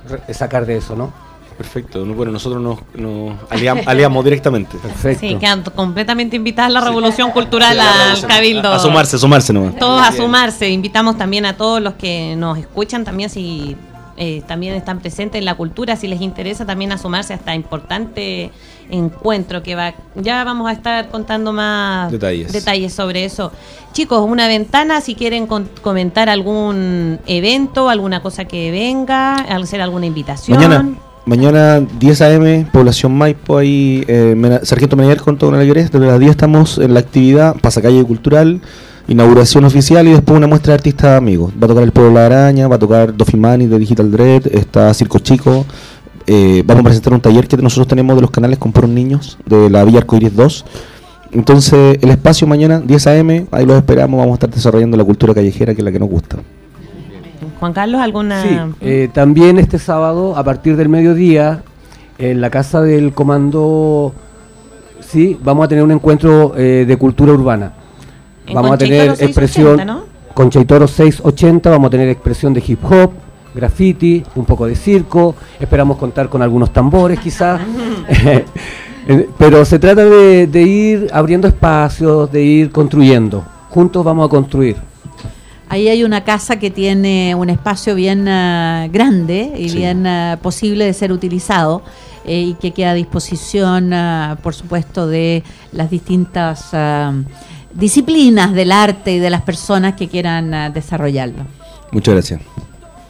re- sacar de eso, ¿no? Perfecto. No, Bueno, nosotros nos, nos aliam- aliamos directamente. Perfecto. Sí, quedan completamente invitadas a la revolución cultural Sí, a al. Cabildo. A, a sumarse, sumarse nomás. Todos a sumarse. Invitamos también a todos los que nos escuchan también si eh, también están presentes en la cultura, si les interesa también a sumarse a este importante encuentro que va. Ya vamos a estar contando más Detalles. detalles sobre eso. Chicos, una ventana, si quieren con- comentar algún evento, alguna cosa que venga, hacer alguna invitación. Mañana, mañana 10 a.m., población Maipo, ahí, eh, Sargento Menayar con toda la. Desde las 10 estamos en la actividad, pasacalle cultural, inauguración oficial y después una muestra de artistas amigos. Va a tocar El Pueblo de la Araña, va a tocar Dofimani de Digital Dread, está Circo Chico. eh, vamos a presentar un taller que nosotros tenemos de los canales con puros niños, de la Villa Arcoiris 2. Entonces, el espacio mañana, 10 a.m., ahí los esperamos, vamos a estar desarrollando la cultura callejera que es la que nos gusta. Juan Carlos, ¿alguna...? Sí, eh, también este sábado, a partir del mediodía, en la casa del comando, sí, vamos a tener un encuentro eh, de cultura urbana. En vamos a Concha y tener Toro 680, expresión ¿no? con Chaitoro 680, vamos a tener expresión de hip hop, graffiti, un poco de circo, esperamos contar con algunos tambores quizás. Eh, Pero se trata de, de ir abriendo espacios, de ir construyendo. Juntos vamos a construir. Ahí hay una casa que tiene un espacio bien ah, grande y Sí. bien ah, posible de ser utilizado eh, y que queda a disposición, ah, por supuesto, de las distintas disciplinas del arte y de las personas que quieran ah, desarrollarlo. Muchas gracias.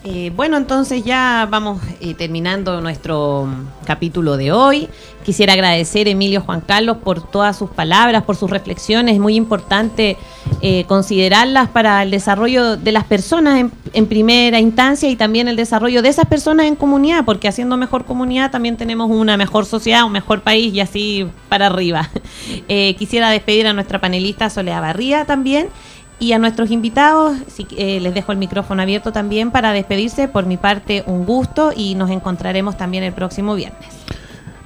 Eh, bueno, entonces ya vamos eh, terminando nuestro mm, capítulo de hoy. Quisiera agradecer a Emilio Juan Carlos por todas sus palabras, por sus reflexiones. Es muy importante eh, considerarlas para el desarrollo de las personas en, en primera instancia y también el desarrollo de esas personas en comunidad, porque haciendo mejor comunidad también tenemos una mejor sociedad, un mejor país y así para arriba. Eh, quisiera despedir a nuestra panelista Soledad Barría también. Y a nuestros invitados, si, eh, les dejo el micrófono abierto también para despedirse. Por mi parte, un gusto y nos encontraremos también el próximo viernes.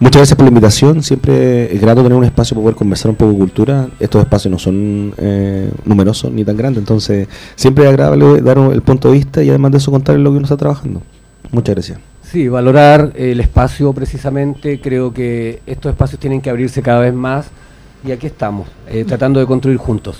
Muchas gracias por la invitación. Siempre es grato tener un espacio para poder conversar un poco de cultura. Estos espacios no son eh, numerosos ni tan grandes, entonces siempre es agradable dar el punto de vista y además de eso contar lo que uno está trabajando. Muchas gracias. Sí, valorar el espacio precisamente. Creo que estos espacios tienen que abrirse cada vez más y aquí estamos, eh, tratando de construir juntos.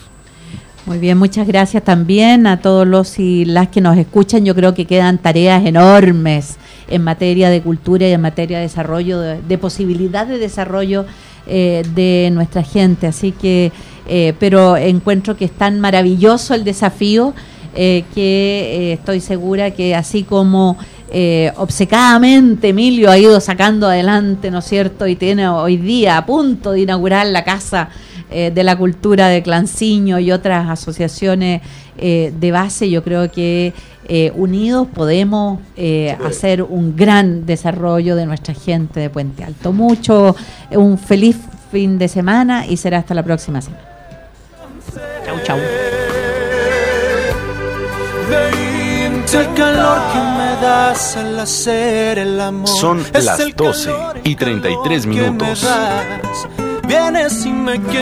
Muy bien, muchas gracias también a todos los y las que nos escuchan. Yo creo que quedan tareas enormes en materia de cultura y en materia de desarrollo, de, posibilidad de desarrollo eh, de nuestra gente. Así que, eh, pero encuentro que es tan maravilloso el desafío eh, que estoy segura que así como eh, obcecadamente Emilio ha ido sacando adelante, ¿no es cierto? Y tiene hoy día a punto de inaugurar la casa eh, de la cultura de Clanciño y otras asociaciones eh, de base, yo creo que eh, unidos podemos eh, hacer un gran desarrollo de nuestra gente de Puente Alto. Mucho, un feliz fin de semana y será hasta la próxima semana. Chau, chau. Veinte el calor que me das al hacer el amor. Son Es las el 12 calor y 33 que me minutos.